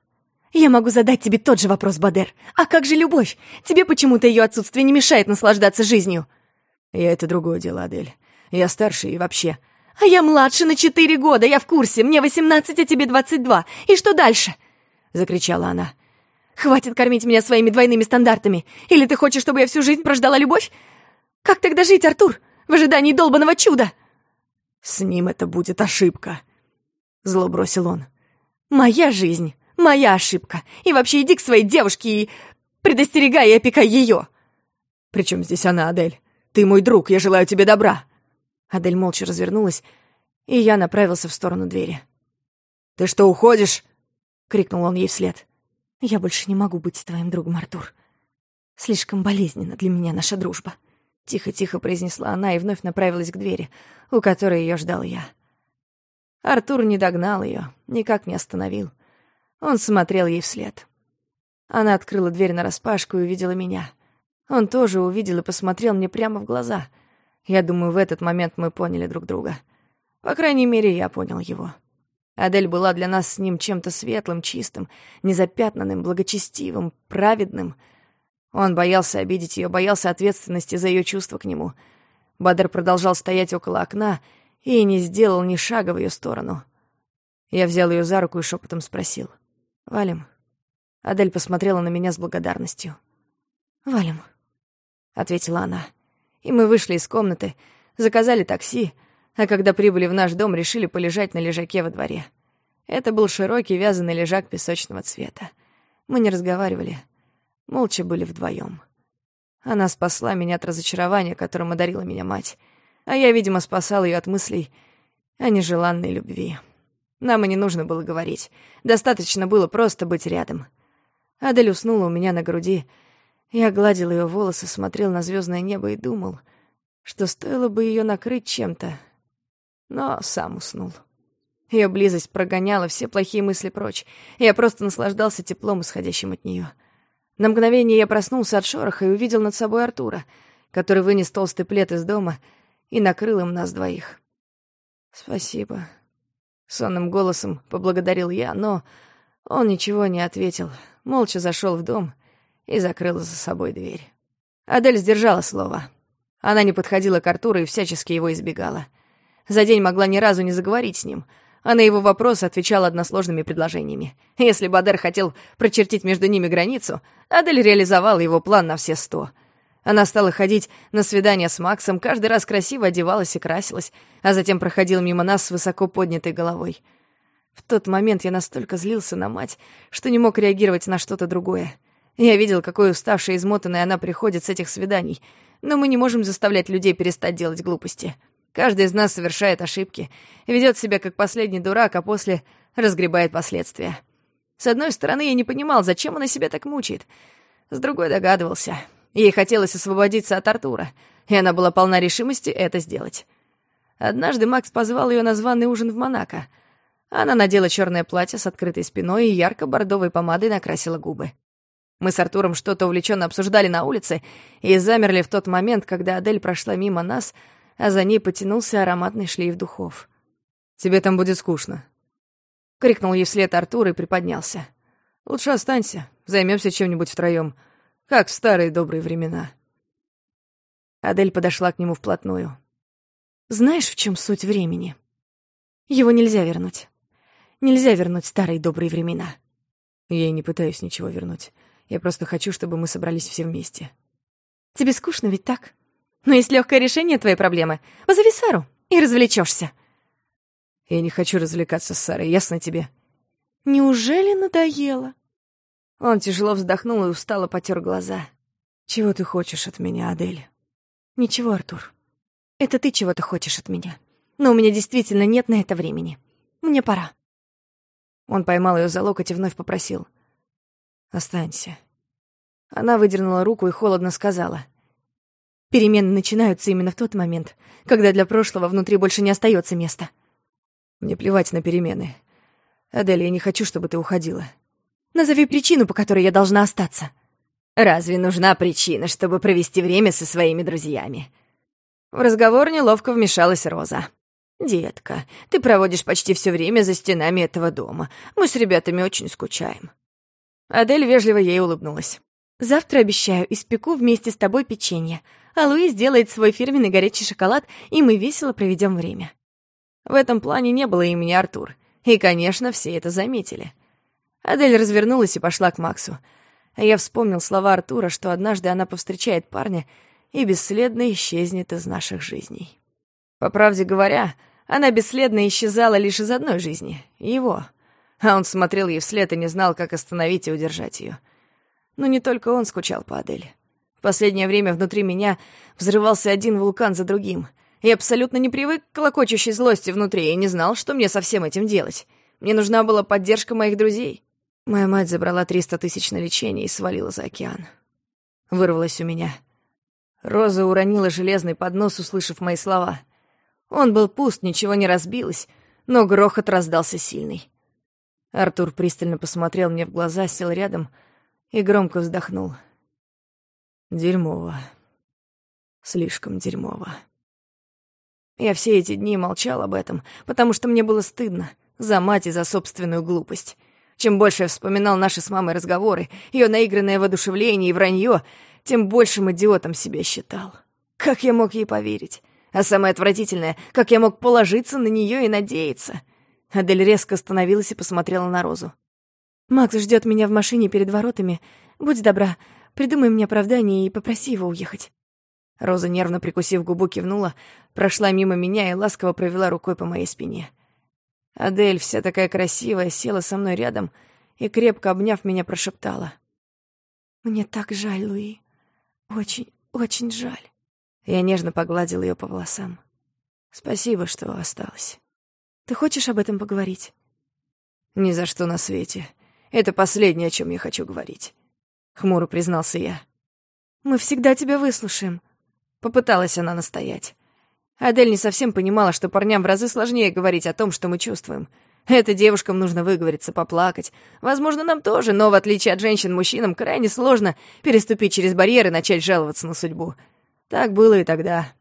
«Я могу задать тебе тот же вопрос, Бадер. А как же любовь? Тебе почему-то ее отсутствие не мешает наслаждаться жизнью?» Я это другое дело, Адель. Я старше и вообще... А я младше на четыре года, я в курсе. Мне восемнадцать, а тебе двадцать два. И что дальше? Закричала она. Хватит кормить меня своими двойными стандартами. Или ты хочешь, чтобы я всю жизнь прождала любовь? Как тогда жить, Артур, в ожидании долбанного чуда? С ним это будет ошибка. Зло бросил он. Моя жизнь, моя ошибка. И вообще иди к своей девушке и предостерегай и опекай ее. Причем здесь она, Адель? Ты мой друг, я желаю тебе добра. Адель молча развернулась, и я направился в сторону двери. «Ты что, уходишь?» — крикнул он ей вслед. «Я больше не могу быть твоим другом, Артур. Слишком болезненна для меня наша дружба». Тихо-тихо произнесла она и вновь направилась к двери, у которой ее ждал я. Артур не догнал ее, никак не остановил. Он смотрел ей вслед. Она открыла дверь нараспашку и увидела меня. Он тоже увидел и посмотрел мне прямо в глаза. Я думаю, в этот момент мы поняли друг друга. По крайней мере, я понял его. Адель была для нас с ним чем-то светлым, чистым, незапятнанным, благочестивым, праведным. Он боялся обидеть ее, боялся ответственности за ее чувства к нему. Бадер продолжал стоять около окна и не сделал ни шага в ее сторону. Я взял ее за руку и шепотом спросил. «Валим?» Адель посмотрела на меня с благодарностью. «Валим», — ответила она. И мы вышли из комнаты, заказали такси, а когда прибыли в наш дом, решили полежать на лежаке во дворе. Это был широкий вязаный лежак песочного цвета. Мы не разговаривали, молча были вдвоем. Она спасла меня от разочарования, которым одарила меня мать, а я, видимо, спасал ее от мыслей о нежеланной любви. Нам и не нужно было говорить, достаточно было просто быть рядом. Адель уснула у меня на груди, я гладил ее волосы, смотрел на звездное небо и думал, что стоило бы ее накрыть чем-то, но сам уснул. Ее близость прогоняла все плохие мысли прочь. Я просто наслаждался теплом, исходящим от нее. На мгновение я проснулся от шороха и увидел над собой Артура, который вынес толстый плед из дома и накрыл им нас двоих. «Спасибо», — сонным голосом поблагодарил я, но он ничего не ответил, молча зашел в дом и закрыла за собой дверь. Адель сдержала слово. Она не подходила к Артуру и всячески его избегала. За день могла ни разу не заговорить с ним, а на его вопросы отвечала односложными предложениями. Если Бадер хотел прочертить между ними границу, Адель реализовала его план на все сто. Она стала ходить на свидания с Максом, каждый раз красиво одевалась и красилась, а затем проходила мимо нас с высоко поднятой головой. В тот момент я настолько злился на мать, что не мог реагировать на что-то другое. Я видел, какой уставшей и измотанной она приходит с этих свиданий. Но мы не можем заставлять людей перестать делать глупости. Каждый из нас совершает ошибки, ведет себя как последний дурак, а после разгребает последствия. С одной стороны, я не понимал, зачем она себя так мучает. С другой догадывался. Ей хотелось освободиться от Артура, и она была полна решимости это сделать. Однажды Макс позвал ее на званый ужин в Монако. Она надела черное платье с открытой спиной и ярко-бордовой помадой накрасила губы. Мы с Артуром что-то увлеченно обсуждали на улице и замерли в тот момент, когда Адель прошла мимо нас, а за ней потянулся ароматный шлейф духов. «Тебе там будет скучно», — крикнул ей вслед Артур и приподнялся. «Лучше останься, займемся чем-нибудь втроем, как в старые добрые времена». Адель подошла к нему вплотную. «Знаешь, в чем суть времени? Его нельзя вернуть. Нельзя вернуть старые добрые времена». «Я и не пытаюсь ничего вернуть. Я просто хочу, чтобы мы собрались все вместе. Тебе скучно ведь так? Но есть легкое решение твоей проблемы. Позови Сару и развлечешься. Я не хочу развлекаться с Сарой, ясно тебе? Неужели надоело? Он тяжело вздохнул и устало потер глаза. Чего ты хочешь от меня, Адель? Ничего, Артур. Это ты чего-то хочешь от меня. Но у меня действительно нет на это времени. Мне пора. Он поймал ее за локоть и вновь попросил — Останься. Она выдернула руку и холодно сказала. Перемены начинаются именно в тот момент, когда для прошлого внутри больше не остается места. Мне плевать на перемены. Адель, я не хочу, чтобы ты уходила. Назови причину, по которой я должна остаться. Разве нужна причина, чтобы провести время со своими друзьями? В разговор неловко вмешалась Роза. «Детка, ты проводишь почти все время за стенами этого дома. Мы с ребятами очень скучаем. Адель вежливо ей улыбнулась. Завтра, обещаю, испеку вместе с тобой печенье, а Луи сделает свой фирменный горячий шоколад, и мы весело проведем время». В этом плане не было имени Артур, и, конечно, все это заметили. Адель развернулась и пошла к Максу. Я вспомнил слова Артура, что однажды она повстречает парня и бесследно исчезнет из наших жизней. По правде говоря, она бесследно исчезала лишь из одной жизни — его. А он смотрел ей вслед и не знал, как остановить и удержать ее. Но не только он скучал по Адель. В последнее время внутри меня взрывался один вулкан за другим. Я абсолютно не привык к колокочущей злости внутри и не знал, что мне со всем этим делать. Мне нужна была поддержка моих друзей. Моя мать забрала 300 тысяч на лечение и свалила за океан. Вырвалась у меня. Роза уронила железный поднос, услышав мои слова. Он был пуст, ничего не разбилось, но грохот раздался сильный. Артур пристально посмотрел мне в глаза, сел рядом и громко вздохнул. Дерьмово. Слишком дерьмово. Я все эти дни молчал об этом, потому что мне было стыдно за мать и за собственную глупость. Чем больше я вспоминал наши с мамой разговоры, ее наигранное воодушевление и вранье, тем большим идиотом себя считал. Как я мог ей поверить? А самое отвратительное, как я мог положиться на нее и надеяться? Адель резко остановилась и посмотрела на Розу. «Макс ждет меня в машине перед воротами. Будь добра, придумай мне оправдание и попроси его уехать». Роза, нервно прикусив губу, кивнула, прошла мимо меня и ласково провела рукой по моей спине. Адель, вся такая красивая, села со мной рядом и, крепко обняв меня, прошептала. «Мне так жаль, Луи. Очень, очень жаль». Я нежно погладил ее по волосам. «Спасибо, что осталась». «Ты хочешь об этом поговорить?» «Ни за что на свете. Это последнее, о чем я хочу говорить», — хмуро признался я. «Мы всегда тебя выслушаем», — попыталась она настоять. Адель не совсем понимала, что парням в разы сложнее говорить о том, что мы чувствуем. Это девушкам нужно выговориться, поплакать. Возможно, нам тоже, но, в отличие от женщин, мужчинам крайне сложно переступить через барьер и начать жаловаться на судьбу. Так было и тогда.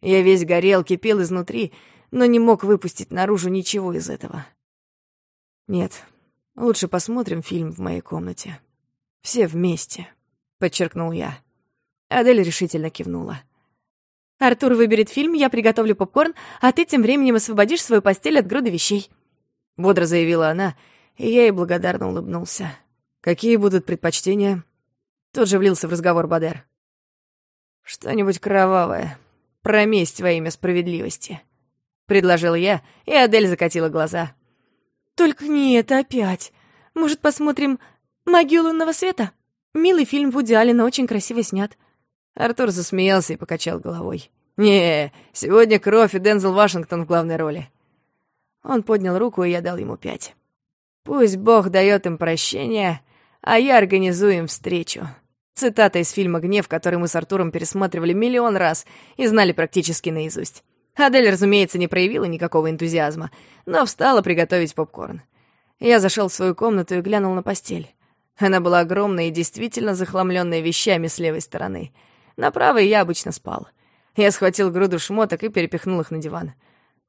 Я весь горел, кипел изнутри, но не мог выпустить наружу ничего из этого. Нет, лучше посмотрим фильм в моей комнате. Все вместе, — подчеркнул я. Адель решительно кивнула. Артур выберет фильм, я приготовлю попкорн, а ты тем временем освободишь свою постель от груды вещей». Бодро заявила она, и я ей благодарно улыбнулся. «Какие будут предпочтения?» Тут же влился в разговор Бадер. «Что-нибудь кровавое. Про месть во имя справедливости», — предложил я, и Адель закатила глаза. «Только не это опять. Может, посмотрим «Магию лунного света»? Милый фильм Вуди Аллена, очень красиво снят. Артур засмеялся и покачал головой. «Не, сегодня кровь и Дензел Вашингтон в главной роли». Он поднял руку, и я дал ему пять. «Пусть Бог дает им прощение, а я организую им встречу». Цитата из фильма «Гнев», который мы с Артуром пересматривали миллион раз и знали практически наизусть. Адель, разумеется, не проявила никакого энтузиазма, но встала приготовить попкорн. Я зашел в свою комнату и глянул на постель. Она была огромной и действительно захламленной вещами с левой стороны — на правой я обычно спал. Я схватил груду шмоток и перепихнул их на диван.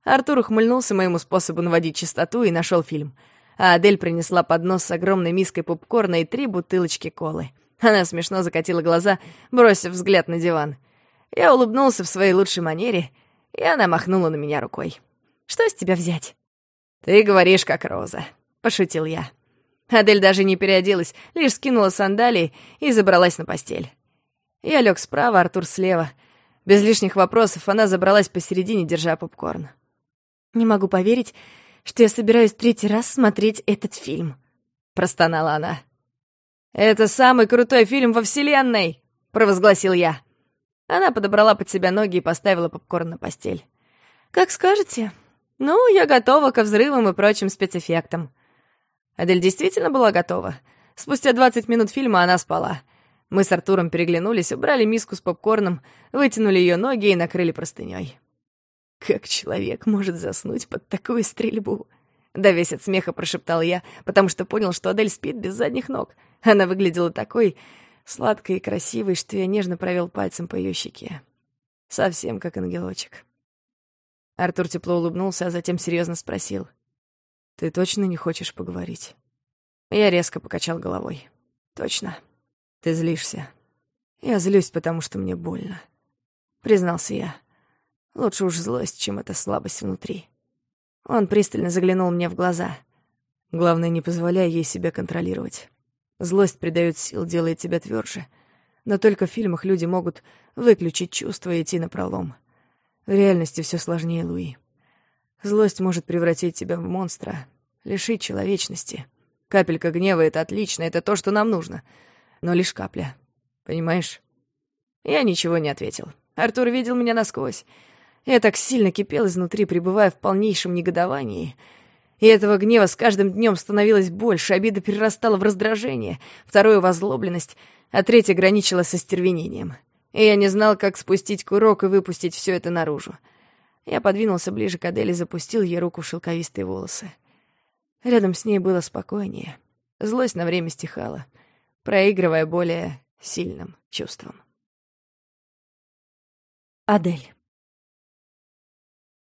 Артур ухмыльнулся моему способу наводить чистоту и нашел фильм. А Адель принесла поднос с огромной миской попкорна и три бутылочки колы. Она смешно закатила глаза, бросив взгляд на диван. Я улыбнулся в своей лучшей манере, и она махнула на меня рукой. «Что с тебя взять?» «Ты говоришь, как Роза», — пошутил я. Адель даже не переоделась, лишь скинула сандалии и забралась на постель. Я лег справа, Артур слева. Без лишних вопросов она забралась посередине, держа попкорн. «Не могу поверить, что я собираюсь третий раз смотреть этот фильм», — простонала она. «Это самый крутой фильм во Вселенной!» — провозгласил я. Она подобрала под себя ноги и поставила попкорн на постель. «Как скажете. Ну, я готова ко взрывам и прочим спецэффектам». Адель действительно была готова. Спустя 20 минут фильма она спала — мы с Артуром переглянулись, убрали миску с попкорном, вытянули ее ноги и накрыли простыней. «Как человек может заснуть под такую стрельбу?» Да весь от смеха прошептал я, потому что понял, что Адель спит без задних ног. Она выглядела такой сладкой и красивой, что я нежно провел пальцем по ее щеке. Совсем как ангелочек. Артур тепло улыбнулся, а затем серьезно спросил. «Ты точно не хочешь поговорить?» Я резко покачал головой. «Точно». «Ты злишься. Я злюсь, потому что мне больно», — признался я. «Лучше уж злость, чем эта слабость внутри». Он пристально заглянул мне в глаза. «Главное, не позволяй ей себя контролировать. Злость придает сил, делает тебя тверже. Но только в фильмах люди могут выключить чувства и идти на пролом. В реальности все сложнее, Луи. Злость может превратить тебя в монстра, лишить человечности. Капелька гнева — это отлично, это то, что нам нужно. Но лишь капля. Понимаешь? Я ничего не ответил. Артур видел меня насквозь. Я так сильно кипел изнутри, пребывая в полнейшем негодовании. И этого гнева с каждым днем становилось больше, обида перерастала в раздражение, второе — в а третье граничило со стервенением. И я не знал, как спустить курок и выпустить все это наружу. Я подвинулся ближе к Аделе и запустил ей руку в шелковистые волосы. Рядом с ней было спокойнее. Злость на время стихала, проигрывая более сильным чувством. Адель.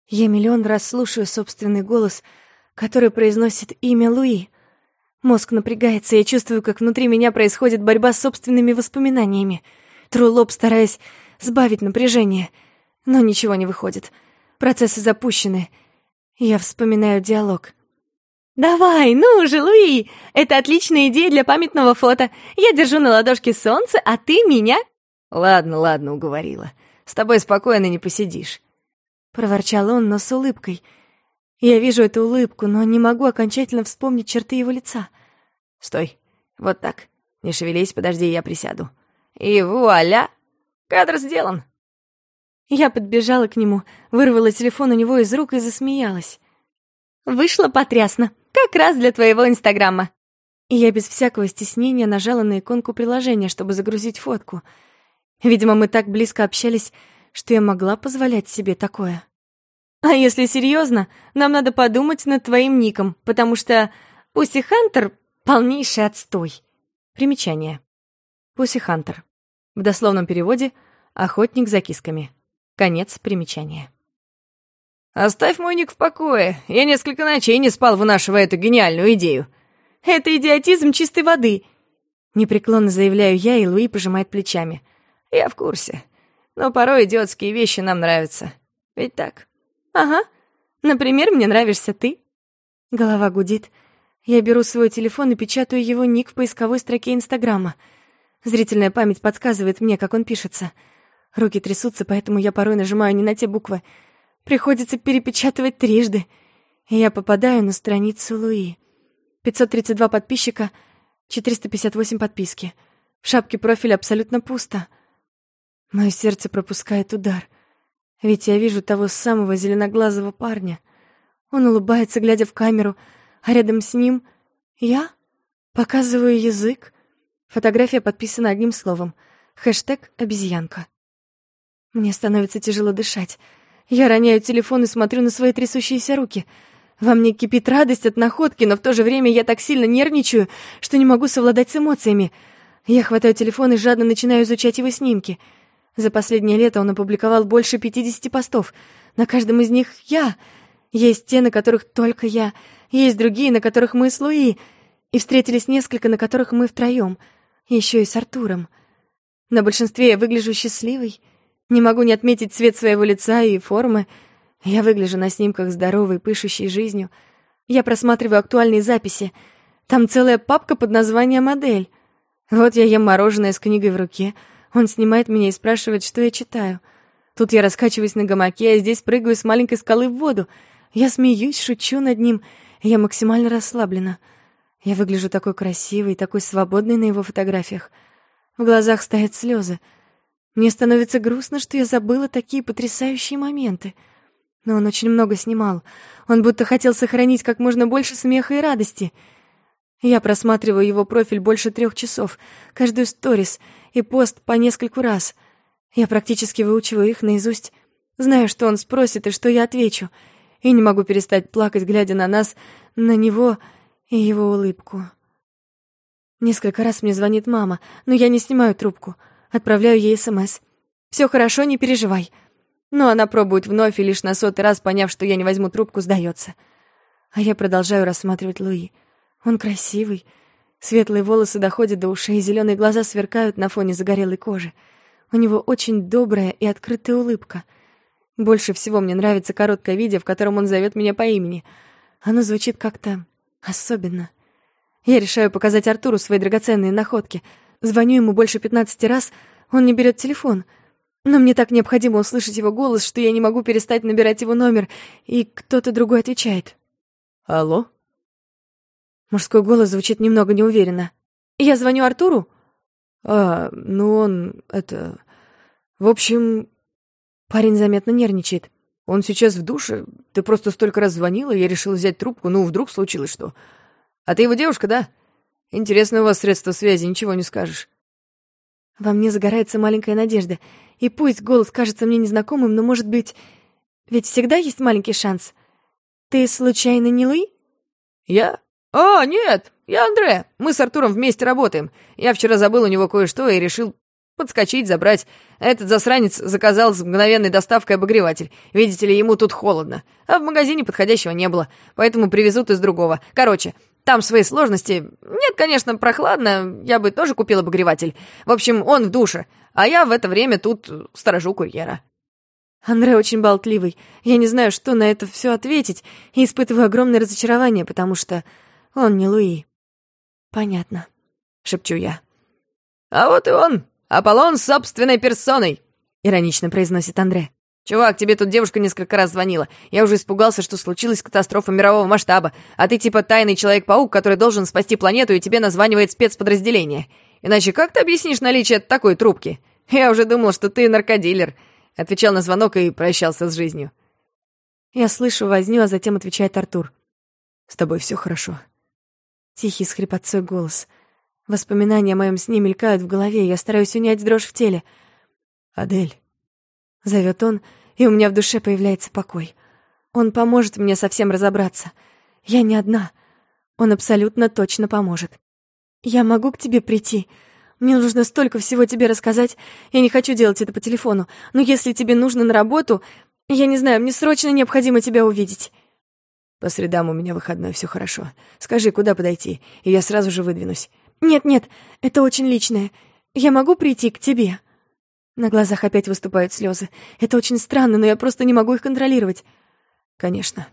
Я миллион раз слушаю собственный голос, который произносит имя Луи. Мозг напрягается, я чувствую, как внутри меня происходит борьба с собственными воспоминаниями. Тру лоб, стараясь сбавить напряжение. Но ничего не выходит. Процессы запущены. Я вспоминаю диалог. «Давай, ну же, Луи! Это отличная идея для памятного фото. Я держу на ладошке солнце, а ты меня...» «Ладно, ладно, уговорила. С тобой спокойно не посидишь». Проворчал он, но с улыбкой. Я вижу эту улыбку, но не могу окончательно вспомнить черты его лица. «Стой. Вот так. Не шевелись, подожди, я присяду». И вуаля! Кадр сделан. Я подбежала к нему, вырвала телефон у него из рук и засмеялась. Вышло потрясно. Как раз для твоего Инстаграма. И я без всякого стеснения нажала на иконку приложения, чтобы загрузить фотку. Видимо, мы так близко общались, что я могла позволять себе такое. А если серьезно, нам надо подумать над твоим ником, потому что Пуси Хантер — полнейший отстой. Примечание. Пуси Хантер. В дословном переводе «охотник за кисками». Конец примечания. «Оставь мой ник в покое. Я несколько ночей не спал, вынашивая эту гениальную идею». «Это идиотизм чистой воды», — непреклонно заявляю я, и Луи пожимает плечами. «Я в курсе. Но порой идиотские вещи нам нравятся. Ведь так?» «Ага. Например, мне нравишься ты». Голова гудит. Я беру свой телефон и печатаю его ник в поисковой строке Инстаграма — Зрительная память подсказывает мне, как он пишется. Руки трясутся, поэтому я порой нажимаю не на те буквы. Приходится перепечатывать трижды. Я попадаю на страницу Луи. 532 подписчика, 458 подписки. В шапке профиля абсолютно пусто. Мое сердце пропускает удар. Ведь я вижу того самого зеленоглазого парня. Он улыбается, глядя в камеру, а рядом с ним я показываю язык, Фотография подписана одним словом. Хэштег «обезьянка». Мне становится тяжело дышать. Я роняю телефон и смотрю на свои трясущиеся руки. Во мне кипит радость от находки, но в то же время я так сильно нервничаю, что не могу совладать с эмоциями. Я хватаю телефон и жадно начинаю изучать его снимки. За последнее лето он опубликовал больше 50 постов. На каждом из них я. Есть те, на которых только я. Есть другие, на которых мы с Луи. И встретились несколько, на которых мы втроем — еще и с Артуром. На большинстве я выгляжу счастливой. Не могу не отметить цвет своего лица и формы. Я выгляжу на снимках здоровой, пышущей жизнью. Я просматриваю актуальные записи. Там целая папка под названием «Модель». Вот я ем мороженое с книгой в руке. Он снимает меня и спрашивает, что я читаю. Тут я раскачиваюсь на гамаке, а здесь прыгаю с маленькой скалы в воду. Я смеюсь, шучу над ним. Я максимально расслаблена. Я выгляжу такой красивой, такой свободной на его фотографиях. В глазах стоят слезы. Мне становится грустно, что я забыла такие потрясающие моменты. Но он очень много снимал. Он будто хотел сохранить как можно больше смеха и радости. Я просматриваю его профиль больше трех часов, каждую сторис и пост по нескольку раз. Я практически выучиваю их наизусть. Знаю, что он спросит и что я отвечу. И не могу перестать плакать, глядя на нас, на него и его улыбку. Несколько раз мне звонит мама, но я не снимаю трубку. Отправляю ей СМС. «Все хорошо, не переживай». Но она пробует вновь и лишь на сотый раз, поняв, что я не возьму трубку, сдается. А я продолжаю рассматривать Луи. Он красивый, Светлые волосы доходят до ушей, зеленые глаза сверкают на фоне загорелой кожи. У него очень добрая и открытая улыбка. Больше всего мне нравится короткое видео, в котором он зовет меня по имени. Оно звучит как-то особенно. Я решаю показать Артуру свои драгоценные находки. Звоню ему больше пятнадцати раз, он не берет телефон. Но мне так необходимо услышать его голос, что я не могу перестать набирать его номер, и кто-то другой отвечает. «Алло?» Мужской голос звучит немного неуверенно. «Я звоню Артуру?» «А, ну он... это... В общем...» Парень заметно нервничает. «Он сейчас в душе. Ты просто столько раз звонила, я решил взять трубку. Ну, вдруг случилось что. А ты его девушка, да? Интересное у вас средство связи, ничего не скажешь». Во мне загорается маленькая надежда. И пусть голос кажется мне незнакомым, но, может быть... Ведь всегда есть маленький шанс. Ты случайно не Луи? Я? А, нет, я Андре. Мы с Артуром вместе работаем. Я вчера забыл у него кое-что и решил подскочить, забрать. Этот засранец заказал с мгновенной доставкой обогреватель. Видите ли, ему тут холодно. А в магазине подходящего не было, поэтому привезут из другого. Короче, там свои сложности. Нет, конечно, прохладно, я бы тоже купил обогреватель. В общем, он в душе, а я в это время тут сторожу курьера. Андре очень болтливый. Я не знаю, что на это все ответить, и испытываю огромное разочарование, потому что он не Луи. «Понятно», — шепчу я. «А вот и он, Аполлон собственной персоной», — иронично произносит Андре. «Чувак, тебе тут девушка несколько раз звонила. Я уже испугался, что случилась катастрофа мирового масштаба, а ты типа тайный Человек-паук, который должен спасти планету, и тебе названивает спецподразделение. Иначе как ты объяснишь наличие такой трубки? Я уже думал, что ты наркодилер». Отвечал на звонок и прощался с жизнью. Я слышу возню, а затем отвечает Артур. «С тобой все хорошо». Тихий с хрипотцой голос. Воспоминания о моем сне мелькают в голове, я стараюсь унять дрожь в теле. «Адель». Зовет он, и у меня в душе появляется покой. Он поможет мне совсем разобраться. Я не одна. Он абсолютно точно поможет. Я могу к тебе прийти. Мне нужно столько всего тебе рассказать. Я не хочу делать это по телефону. Но если тебе нужно на работу, я не знаю, мне срочно необходимо тебя увидеть. По средам у меня выходной, все хорошо. Скажи, куда подойти, и я сразу же выдвинусь. Нет-нет, это очень личное. Я могу прийти к тебе. На глазах опять выступают слезы. Это очень странно, но я просто не могу их контролировать. Конечно.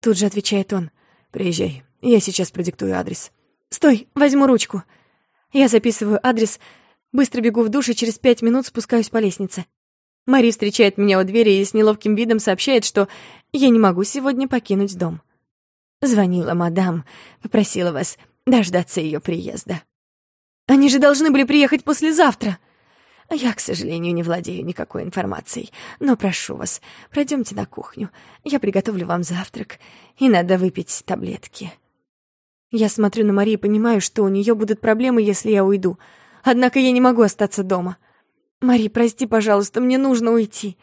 Тут же отвечает он. Приезжай, я сейчас продиктую адрес. Стой, возьму ручку. Я записываю адрес, быстро бегу в душ и через пять минут спускаюсь по лестнице. Мари встречает меня у двери и с неловким видом сообщает, что я не могу сегодня покинуть дом. Звонила мадам, попросила вас дождаться ее приезда. Они же должны были приехать послезавтра. Я, к сожалению, не владею никакой информацией, но прошу вас, пройдемте на кухню. Я приготовлю вам завтрак, и надо выпить таблетки. Я смотрю на Марию и понимаю, что у нее будут проблемы, если я уйду. Однако я не могу остаться дома. Мари, прости, пожалуйста, мне нужно уйти.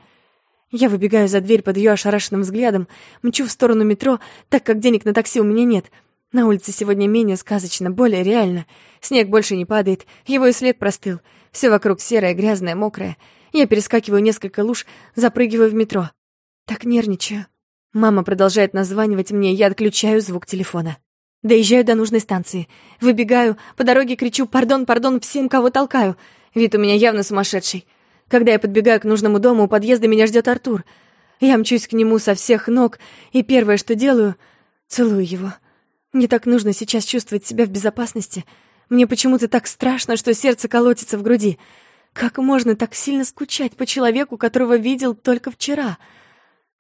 Я выбегаю за дверь под ее ошарашенным взглядом, мчу в сторону метро, так как денег на такси у меня нет. На улице сегодня менее сказочно, более реально. Снег больше не падает, его и след простыл. Все вокруг серое, грязное, мокрое. Я перескакиваю несколько луж, запрыгиваю в метро. Так нервничаю. Мама продолжает названивать мне, я отключаю звук телефона. Доезжаю до нужной станции. Выбегаю, по дороге кричу «Пардон, пардон» всем, кого толкаю. Вид у меня явно сумасшедший. Когда я подбегаю к нужному дому, у подъезда меня ждет Артур. Я мчусь к нему со всех ног, и первое, что делаю — целую его. Мне так нужно сейчас чувствовать себя в безопасности — мне почему-то так страшно, что сердце колотится в груди. Как можно так сильно скучать по человеку, которого видел только вчера?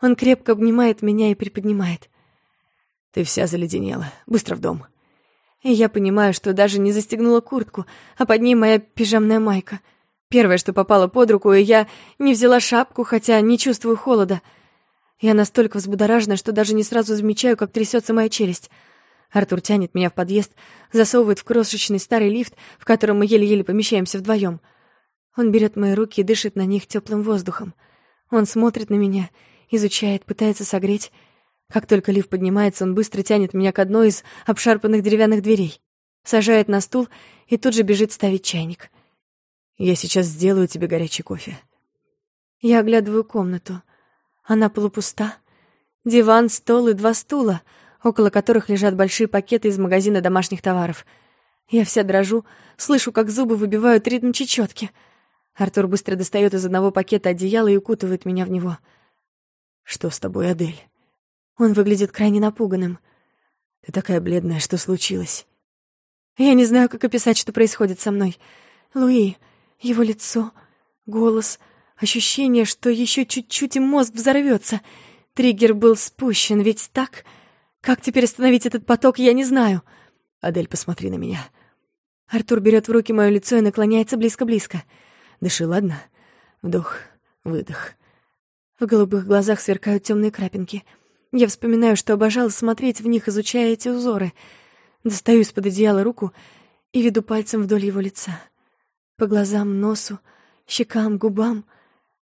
Он крепко обнимает меня и приподнимает. Ты вся заледенела. Быстро в дом. И я понимаю, что даже не застегнула куртку, а под ней моя пижамная майка. Первое, что попало под руку, и я не взяла шапку, хотя не чувствую холода. Я настолько взбудоражена, что даже не сразу замечаю, как трясется моя челюсть — Артур тянет меня в подъезд, засовывает в крошечный старый лифт, в котором мы еле-еле помещаемся вдвоем. Он берет мои руки и дышит на них теплым воздухом. Он смотрит на меня, изучает, пытается согреть. Как только лифт поднимается, он быстро тянет меня к одной из обшарпанных деревянных дверей, сажает на стул и тут же бежит ставить чайник. «Я сейчас сделаю тебе горячий кофе». Я оглядываю комнату. Она полупуста. Диван, стол и два стула — около которых лежат большие пакеты из магазина домашних товаров. Я вся дрожу, слышу, как зубы выбивают ритм чечетки. Артур быстро достает из одного пакета одеяло и укутывает меня в него. «Что с тобой, Адель?» Он выглядит крайне напуганным. «Ты такая бледная, что случилось?» Я не знаю, как описать, что происходит со мной. Луи, его лицо, голос, ощущение, что еще чуть-чуть и мозг взорвется. Триггер был спущен, ведь так? Как теперь остановить этот поток, я не знаю. Адель, посмотри на меня. Артур берет в руки мое лицо и наклоняется близко-близко. Дыши, ладно? Вдох, выдох. В голубых глазах сверкают темные крапинки. Я вспоминаю, что обожала смотреть в них, изучая эти узоры. Достаю из-под одеяла руку и веду пальцем вдоль его лица. По глазам, носу, щекам, губам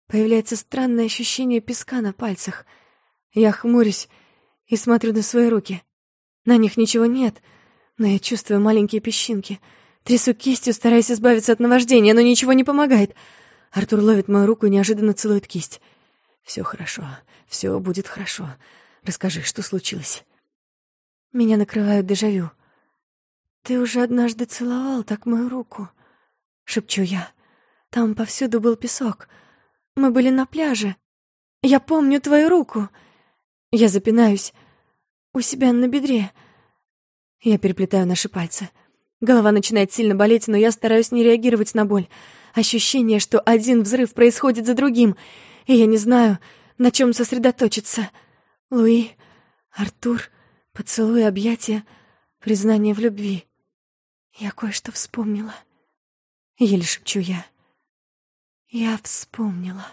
появляется странное ощущение песка на пальцах. Я хмурюсь и смотрю на свои руки. На них ничего нет, но я чувствую маленькие песчинки. Трясу кистью, стараясь избавиться от наваждения, но ничего не помогает. Артур ловит мою руку и неожиданно целует кисть. Все хорошо, все будет хорошо. Расскажи, что случилось?» Меня накрывают дежавю. «Ты уже однажды целовал так мою руку», — шепчу я. «Там повсюду был песок. Мы были на пляже. Я помню твою руку». Я запинаюсь. У себя на бедре. Я переплетаю наши пальцы. Голова начинает сильно болеть, но я стараюсь не реагировать на боль. Ощущение, что один взрыв происходит за другим, и я не знаю, на чем сосредоточиться. Луи, Артур, поцелуй, объятия, признание в любви. Я кое-что вспомнила. Еле шепчу я. Я вспомнила.